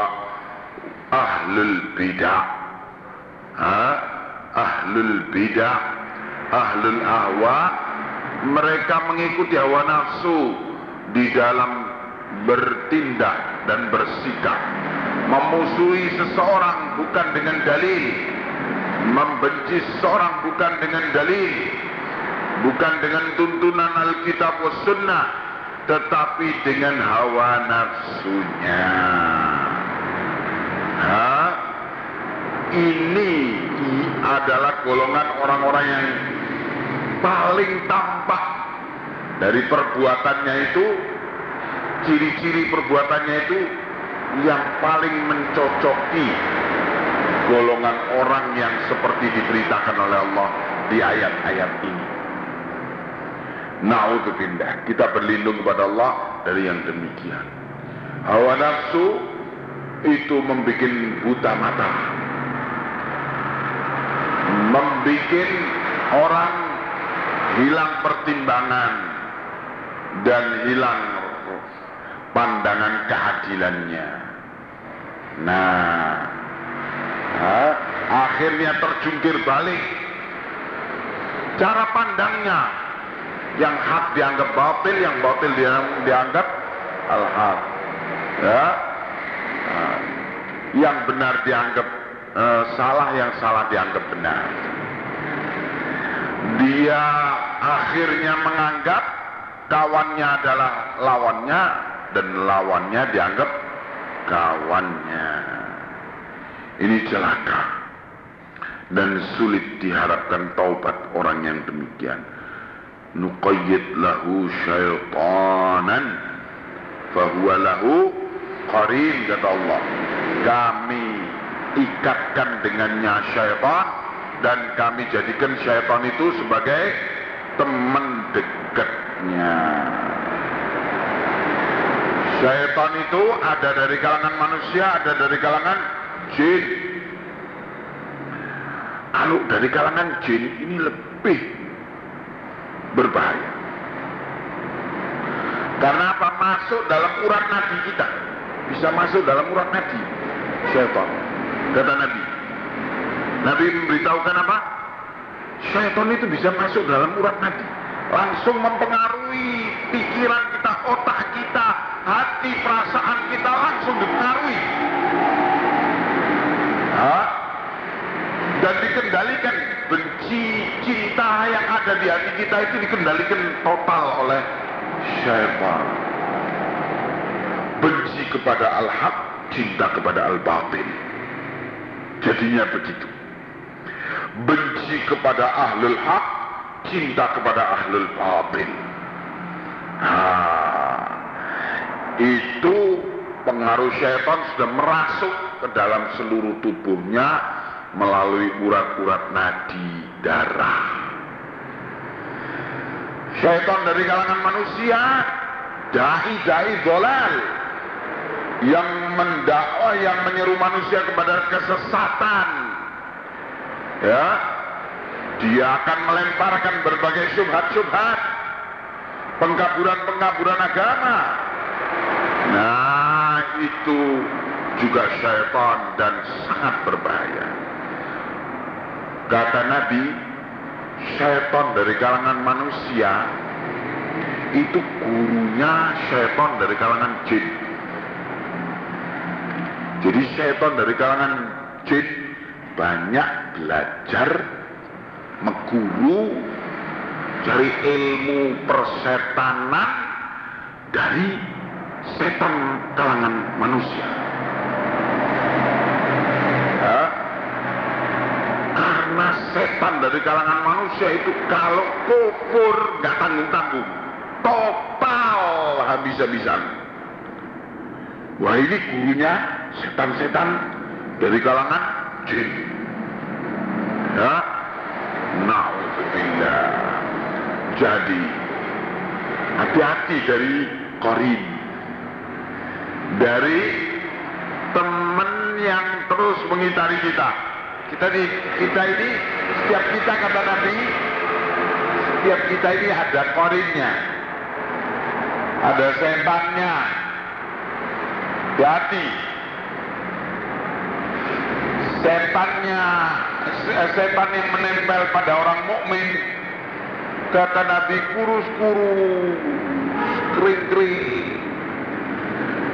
ahlul bidah. Ahlul bidah, ahlul ahwa, mereka mengikuti hawa nafsu di dalam bertindak dan bersikap. Memusuhi seseorang bukan dengan dalil, membenci seseorang bukan dengan dalil, bukan dengan tuntunan Alkitab was sunnah, tetapi dengan hawa nafsunya. Ha? Ini adalah golongan orang-orang yang paling tampak dari perbuatannya itu, ciri-ciri perbuatannya itu yang paling mencocoki golongan orang yang seperti diberitakan oleh Allah di ayat-ayat ini. Na'udzubillah. Kita berlindung kepada Allah dari yang demikian. Hawa nafsu itu membuat buta mata. Membuat orang hilang pertimbangan dan hilang pandangan keadilannya. Nah, akhirnya terjungkir balik cara pandangnya yang hak dianggap batil, yang batil dianggap al-haq. Ya. Yang benar dianggap uh, salah, yang salah dianggap benar. Dia akhirnya menganggap kawannya adalah lawannya dan lawannya dianggap kawannya. Ini celaka. Dan sulit diharapkan taubat orang yang demikian. Nuqayyid lahu syaitanan fahuwa lahu kata Allah. Kami ikatkan dengannya syaitan dan kami jadikan syaitan itu sebagai teman dekatnya syaitan itu ada dari kalangan manusia ada dari kalangan jin kalau dari kalangan jin ini lebih berbahaya. Karena apa? Masuk dalam urat nadi kita. Bisa masuk dalam urat nadi. Syaitan. Kata Nabi. Nabi memberitahukan apa? Syaitan itu bisa masuk dalam urat nadi. Langsung mempengaruhi pikiran kita, otak kita, hati, perasaan kita langsung dipengaruhi. Hah? dan dikendalikan benci cinta yang ada di hati kita itu dikendalikan total oleh syaitan. Benci kepada al-haq, cinta kepada al-batil. Jadinya begitu. Benci kepada ahlul haq, cinta kepada ahlul batil. Nah, itu pengaruh syaitan sudah merasuk ke dalam seluruh tubuhnya melalui urat-urat nadi darah. Syaitan dari kalangan manusia, dahi-dahi dolal yang mendakwah, yang menyeru manusia kepada kesesatan. Ya, dia akan melemparkan berbagai syubhat-syubhat, pengkaburan-pengkaburan agama. Nah, itu juga syaitan dan sangat berbahaya. Kata Nabi, syaitan dari kalangan manusia itu gurunya syaitan dari kalangan jin. Jadi syaitan dari kalangan jin banyak belajar mengguru dari ilmu persetanan dari setan kalangan manusia. Karena setan dari kalangan manusia itu kalau kufur nggak tanggung-tanggung, total habis-habisan. Wah ini gurunya setan-setan dari kalangan jin. Ya, Nauzubillah. Jadi hati-hati dari korin, dari teman yang terus mengitari kita. Kita di kita ini setiap kita kata Nabi setiap kita ini ada korinnya ada setannya hati. Setannya setan yang menempel pada orang mukmin kata Nabi kurus-kurus kering-kering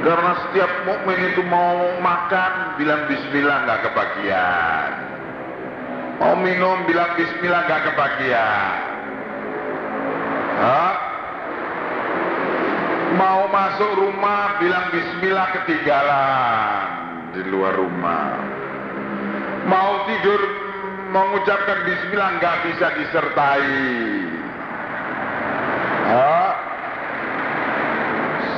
karena setiap mukmin itu mau makan bilang bismillah nggak kebagian. Mau minum bilang bismillah nggak kebagian. Hah? Mau masuk rumah bilang bismillah ketinggalan di luar rumah. Mau tidur mengucapkan bismillah nggak bisa disertai. Hah?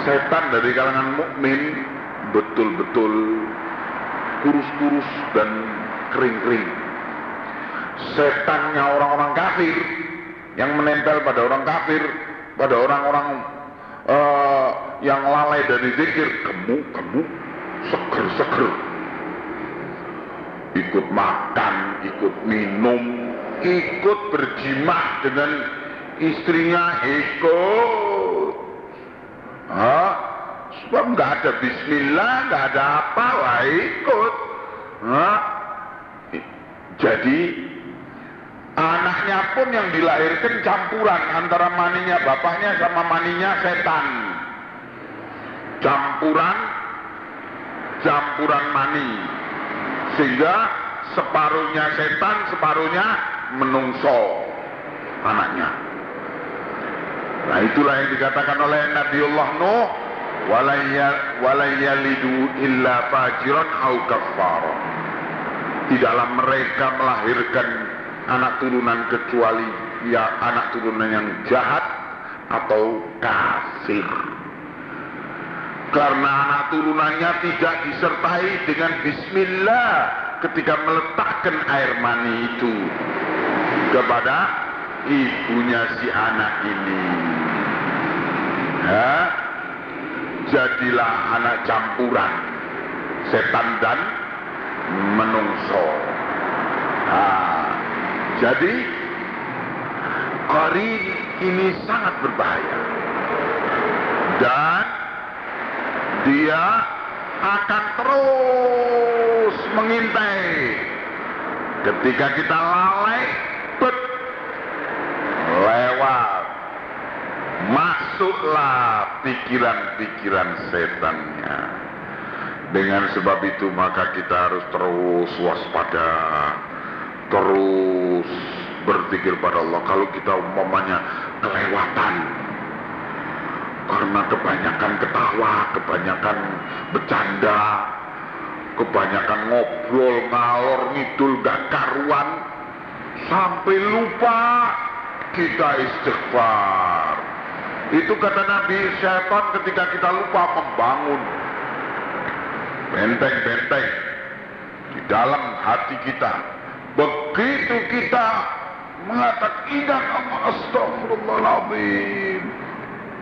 Setan dari kalangan mukmin betul-betul kurus-kurus dan kering-kering. Setannya orang-orang kafir yang menempel pada orang kafir, pada orang-orang uh, yang lalai dari zikir, kamu, seger-seger. Ikut makan, ikut minum, ikut berjimah dengan istrinya, ikut Hah? Sebab nggak ada bismillah, nggak ada apa, wah ikut. Hah? Jadi anaknya pun yang dilahirkan campuran antara maninya bapaknya sama maninya setan. Campuran, campuran mani. Sehingga separuhnya setan, separuhnya menungso anaknya. Nah itulah yang dikatakan oleh Nabiullah Nuh walayalidu illa fajiran au kafar. Tidaklah mereka melahirkan anak turunan kecuali ya anak turunan yang jahat atau kafir. Karena anak turunannya tidak disertai dengan bismillah ketika meletakkan air mani itu kepada ibunya si anak ini. Jadilah anak campuran setan dan menungso. Ha. Jadi Qarin ini sangat berbahaya dan dia akan terus mengintai ketika kita lalai bet lewat masuklah pikiran-pikiran setannya dengan sebab itu maka kita harus terus waspada terus berpikir pada Allah kalau kita umpamanya kelewatan karena kebanyakan ketawa, kebanyakan bercanda, kebanyakan ngobrol, ngalor, ngidul, gak karuan, sampai lupa kita istighfar. Itu kata Nabi, setan ketika kita lupa membangun benteng-benteng di dalam hati kita. Begitu kita mengatakan ingat Allah astagfirullahaladzim.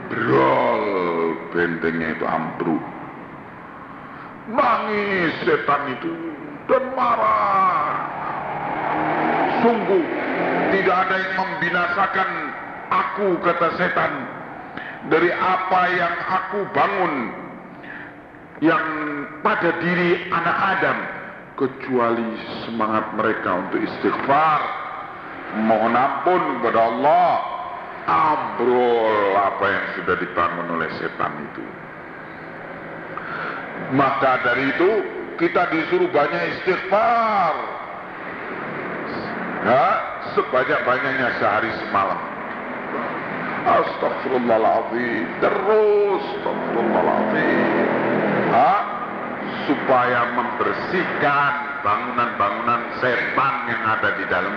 Brol bentengnya itu ambruk. Nangis setan itu dan marah. Sungguh tidak ada yang membinasakan aku kata setan dari apa yang aku bangun yang pada diri anak Adam kecuali semangat mereka untuk istighfar. Mohon ampun kepada Allah. Ambrol apa yang sudah dibangun oleh setan itu. Maka dari itu kita disuruh banyak istighfar. Ya, sebanyak-banyaknya sehari semalam Astagfirullahaladzim terus Astagfirullahaladzim ha? supaya membersihkan bangunan-bangunan setan yang ada di dalam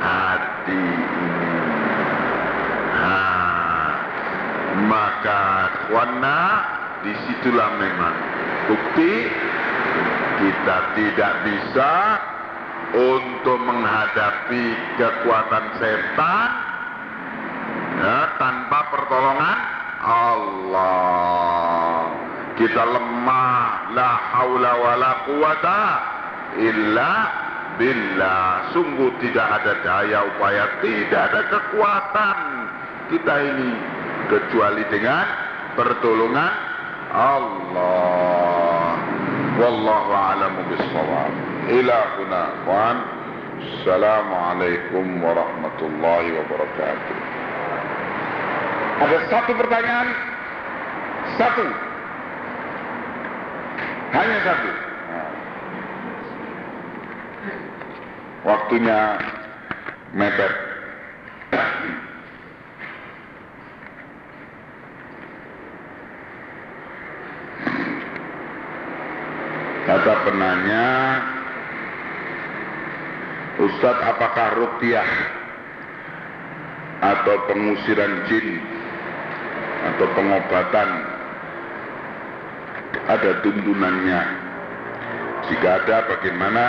hati ini. Nah, maka wana di situlah memang bukti kita tidak bisa untuk menghadapi kekuatan setan ya, tanpa pertolongan Allah. Kita lemah la haula wala quwata illa billah. Sungguh tidak ada daya upaya tidak ada kekuatan kita ini kecuali dengan pertolongan Allah. Wallahu a'lamu bissawab. Ilahuna wan. Assalamualaikum warahmatullahi wabarakatuh ada satu pertanyaan satu hanya satu. Waktunya mepet. Kata penanya, Ustadz apakah rupiah atau pengusiran jin atau pengobatan ada tuntunannya. Jika ada bagaimana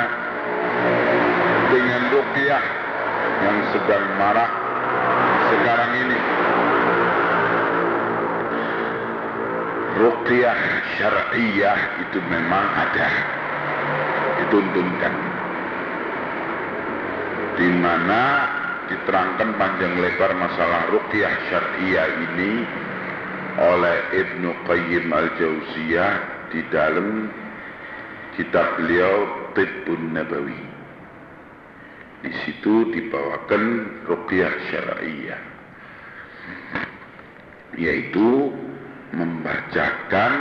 dengan rukiah yang sedang marah sekarang ini. Rukiah syariah itu memang ada dituntunkan di mana diterangkan panjang lebar masalah rukiah syariah ini oleh Ibnu Qayyim al-Jauziyah di dalam kitab beliau Tibbun Nabawi. Di situ dibawakan ruqyah syar'iyyah yaitu membacakan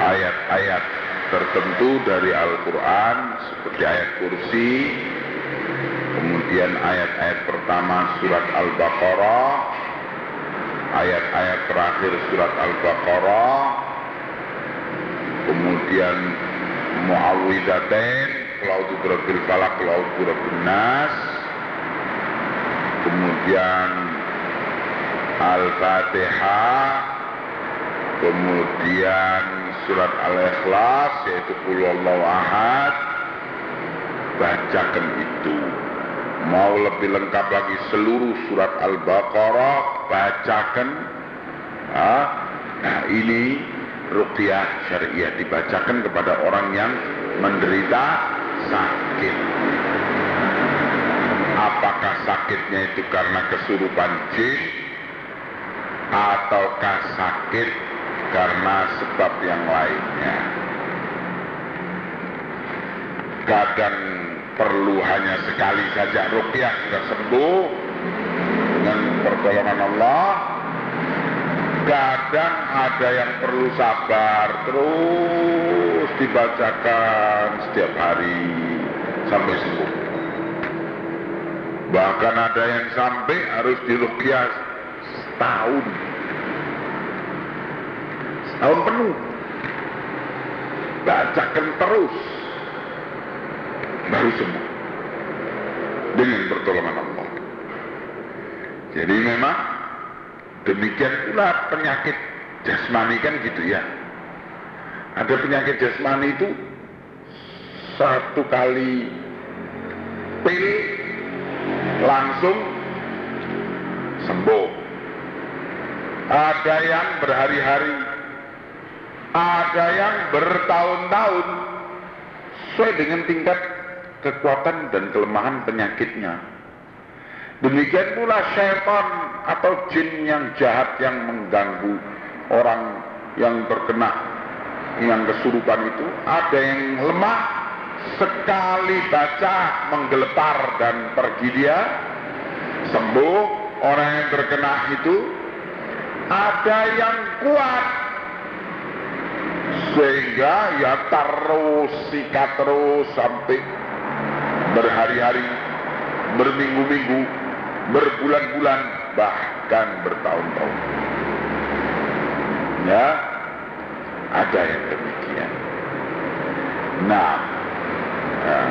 ayat-ayat tertentu dari Al-Quran seperti ayat kursi kemudian ayat-ayat pertama surat Al-Baqarah ayat-ayat terakhir surat Al-Baqarah. Kemudian Muawwidatain Klaudu Birabil Falak Klaudu Birabil Nas kemudian Al-Fatihah. Kemudian surat Al-Ikhlas yaitu Kulullahu Ahad. Bacakan itu mau lebih lengkap lagi seluruh surat Al-Baqarah bacakan. Ah, nah ini ruqyah syariah. Dibacakan kepada orang yang menderita sakit. Apakah sakitnya itu karena kesurupan jin ataukah sakit karena sebab yang lainnya? Kadang perlu hanya sekali saja rukyah sudah sembuh dengan pertolongan Allah kadang ada yang perlu sabar terus dibacakan setiap hari sampai sembuh bahkan ada yang sampai harus dirukyah setahun. Setahun penuh. Bacakan terus. Baru sembuh. Dengan pertolongan Allah. Jadi memang demikian pula penyakit jasmani kan gitu ya. Ada penyakit jasmani itu satu kali pil langsung sembuh. Ada yang berhari-hari, ada yang bertahun-tahun, sesuai dengan tingkat kekuatan dan kelemahan penyakitnya. Demikian pula syaitan atau jin yang jahat yang mengganggu orang yang terkena yang kesurupan itu ada yang lemah sekali baca menggelepar dan pergi dia sembuh orang yang terkena itu ada yang kuat sehingga ya terus sikat terus sampai berhari-hari berminggu-minggu berbulan-bulan bahkan bertahun-tahun. Ya ada yang demikian. Nah, nah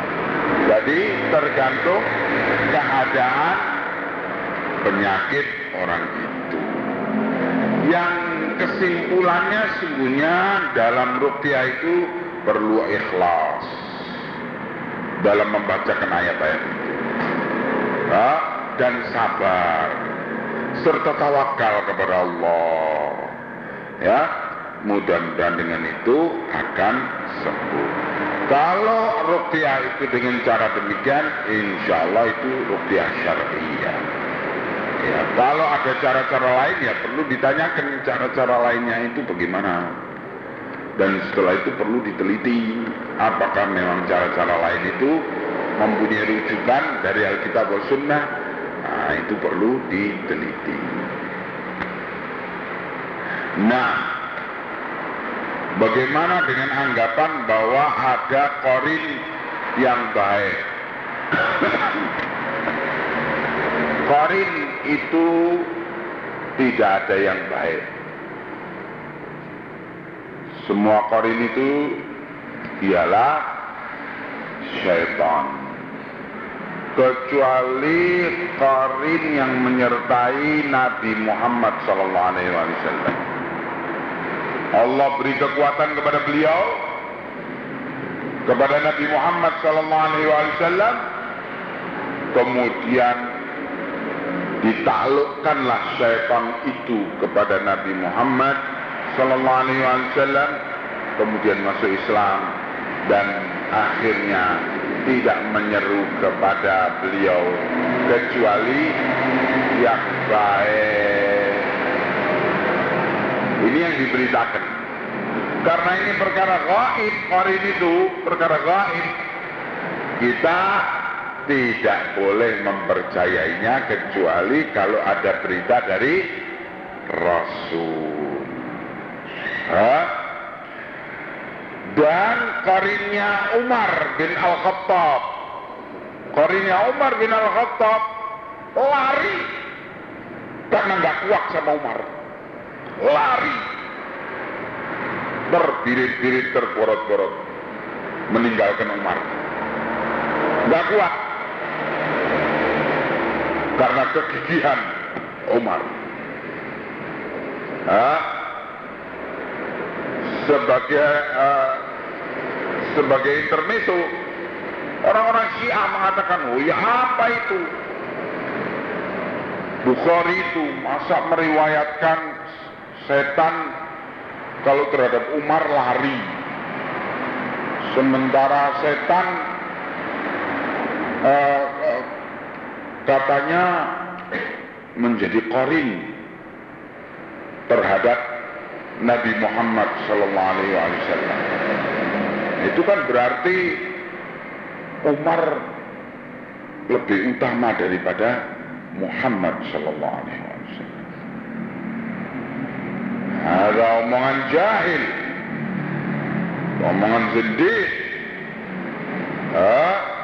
jadi tergantung keadaan penyakit orang itu. Yang kesimpulannya sungguhnya dalam rukyah itu perlu ikhlas dalam membacakan ayat-ayat itu ya, dan sabar. Serta tawakal kepada Allah. Ya? Mudah-mudahan dengan itu akan sembuh. Kalau rukyah itu dengan cara demikian insya Allah itu rukyah syariah ya kalau ada cara-cara lain ya perlu ditanyakan cara-cara lainnya itu bagaimana dan setelah itu perlu diteliti apakah memang cara-cara lain itu mempunyai rujukan dari Alkitab dan Sunnah nah itu perlu diteliti Nah, bagaimana dengan anggapan bahwa ada korin yang baik? korin itu tidak ada yang baik. Semua korin itu ialah syaitan. Kecuali korin yang menyertai Nabi Muhammad SAW. Allah beri kekuatan kepada beliau kepada Nabi Muhammad wasallam kemudian ditaklukkanlah syaitan itu kepada Nabi Muhammad sallallahu alaihi wasallam kemudian masuk Islam dan akhirnya tidak menyeru kepada beliau kecuali yang baik ini yang diberitakan. Karena ini perkara gaib, hari itu perkara gaib. Kita tidak boleh mempercayainya kecuali kalau ada berita dari Rasul. Ha? Dan korinnya Umar bin Al-Khattab. Korinnya Umar bin Al-Khattab lari. Karena nggak kuat sama Umar. Lari. Berbirit-birit terborot-borot meninggalkan Umar. Gak kuat. Karena kegigihan Umar. Nah, sebagai uh, sebagai intermezzo. Orang-orang Syiah mengatakan oh ya apa itu? Bukhari itu masa meriwayatkan setan kalau terhadap Umar lari. Sementara setan uh, uh, katanya menjadi korin terhadap Nabi Muhammad Sallallahu Alaihi Wasallam. Itu kan berarti Umar lebih utama daripada Muhammad Sallallahu Alaihi Wasallam. Ada omongan jahil. Omongan sedih. Ha?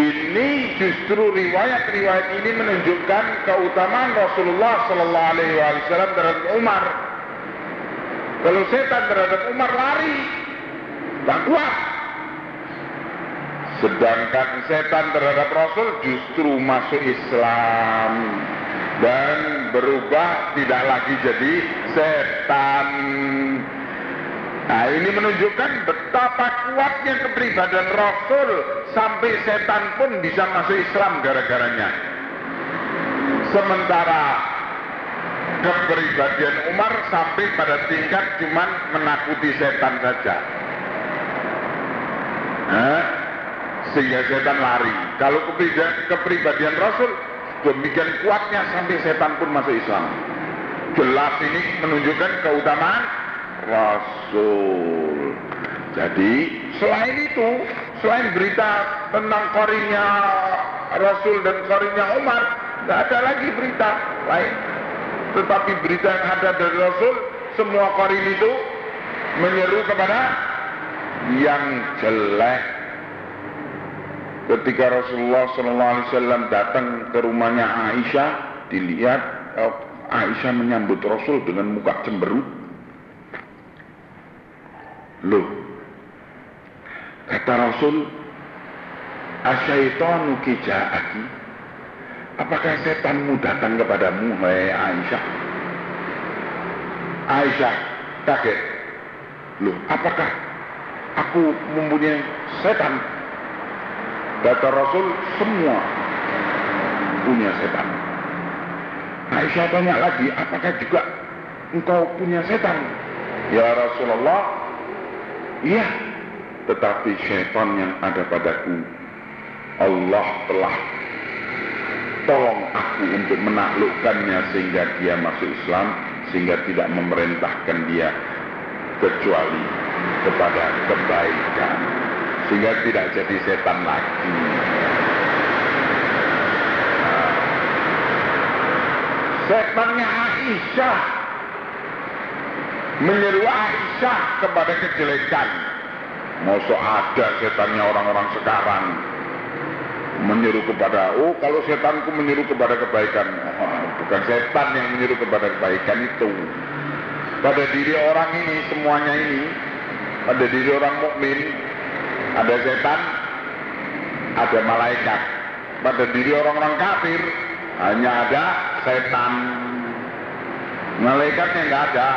Ini justru riwayat-riwayat ini menunjukkan keutamaan Rasulullah Sallallahu Alaihi Wasallam terhadap Umar. Kalau setan terhadap Umar lari, tak kuat. Sedangkan setan terhadap Rasul justru masuk Islam dan berubah tidak lagi jadi setan. Nah ini menunjukkan betapa kuatnya kepribadian Rasul sampai setan pun bisa masuk Islam gara-garanya. Sementara kepribadian Umar sampai pada tingkat cuman menakuti setan saja. Nah, sehingga setan lari. Kalau kepribadian Rasul demikian kuatnya sampai setan pun masuk Islam. Jelas ini menunjukkan keutamaan Rasul. Jadi selain itu, selain berita tentang korinya Rasul dan korinya Umar, tidak ada lagi berita lain. Tetapi berita yang ada dari Rasul, semua korin itu menyeru kepada yang jelek. Ketika Rasulullah SAW datang ke rumahnya Aisyah, dilihat oh, Aisyah menyambut Rasul dengan muka cemberut Loh, kata Rasul, Asyaitonu kija'aki, apakah setanmu datang kepadamu, hai Aisyah? Aisyah kaget. Loh, apakah aku mempunyai setan? Kata Rasul, semua punya setan. Aisyah tanya lagi, apakah juga engkau punya setan? Ya Rasulullah, Iya, tetapi syaitan yang ada padaku, Allah telah tolong aku untuk menaklukkannya sehingga dia masuk Islam, sehingga tidak memerintahkan dia kecuali kepada kebaikan, sehingga tidak jadi setan lagi. Setannya Aisyah menyeru Aisyah kepada kejelekan. Masa ada setannya orang-orang sekarang menyeru kepada, oh kalau setanku menyeru kepada kebaikan, oh, bukan setan yang menyeru kepada kebaikan itu. Pada diri orang ini, semuanya ini, pada diri orang mukmin ada setan, ada malaikat. Pada diri orang-orang kafir hanya ada setan. Malaikatnya nggak ada,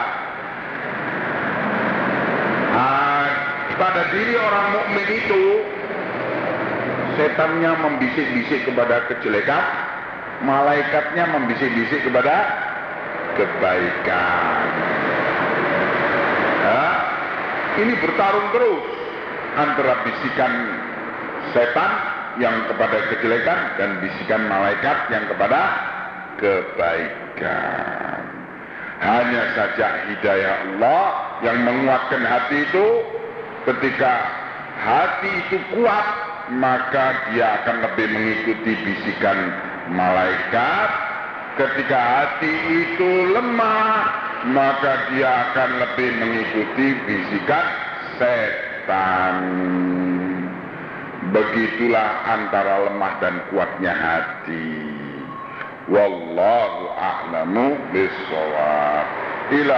Nah, pada diri orang mukmin itu setannya membisik-bisik kepada kejelekan, malaikatnya membisik-bisik kepada kebaikan. Ya, ini bertarung terus antara bisikan setan yang kepada kejelekan dan bisikan malaikat yang kepada kebaikan. Hanya saja hidayah Allah yang menguatkan hati itu ketika hati itu kuat maka dia akan lebih mengikuti bisikan malaikat. Ketika hati itu lemah maka dia akan lebih mengikuti bisikan setan. Begitulah antara lemah dan kuatnya hati. Wallahu a'lamu bissawab ila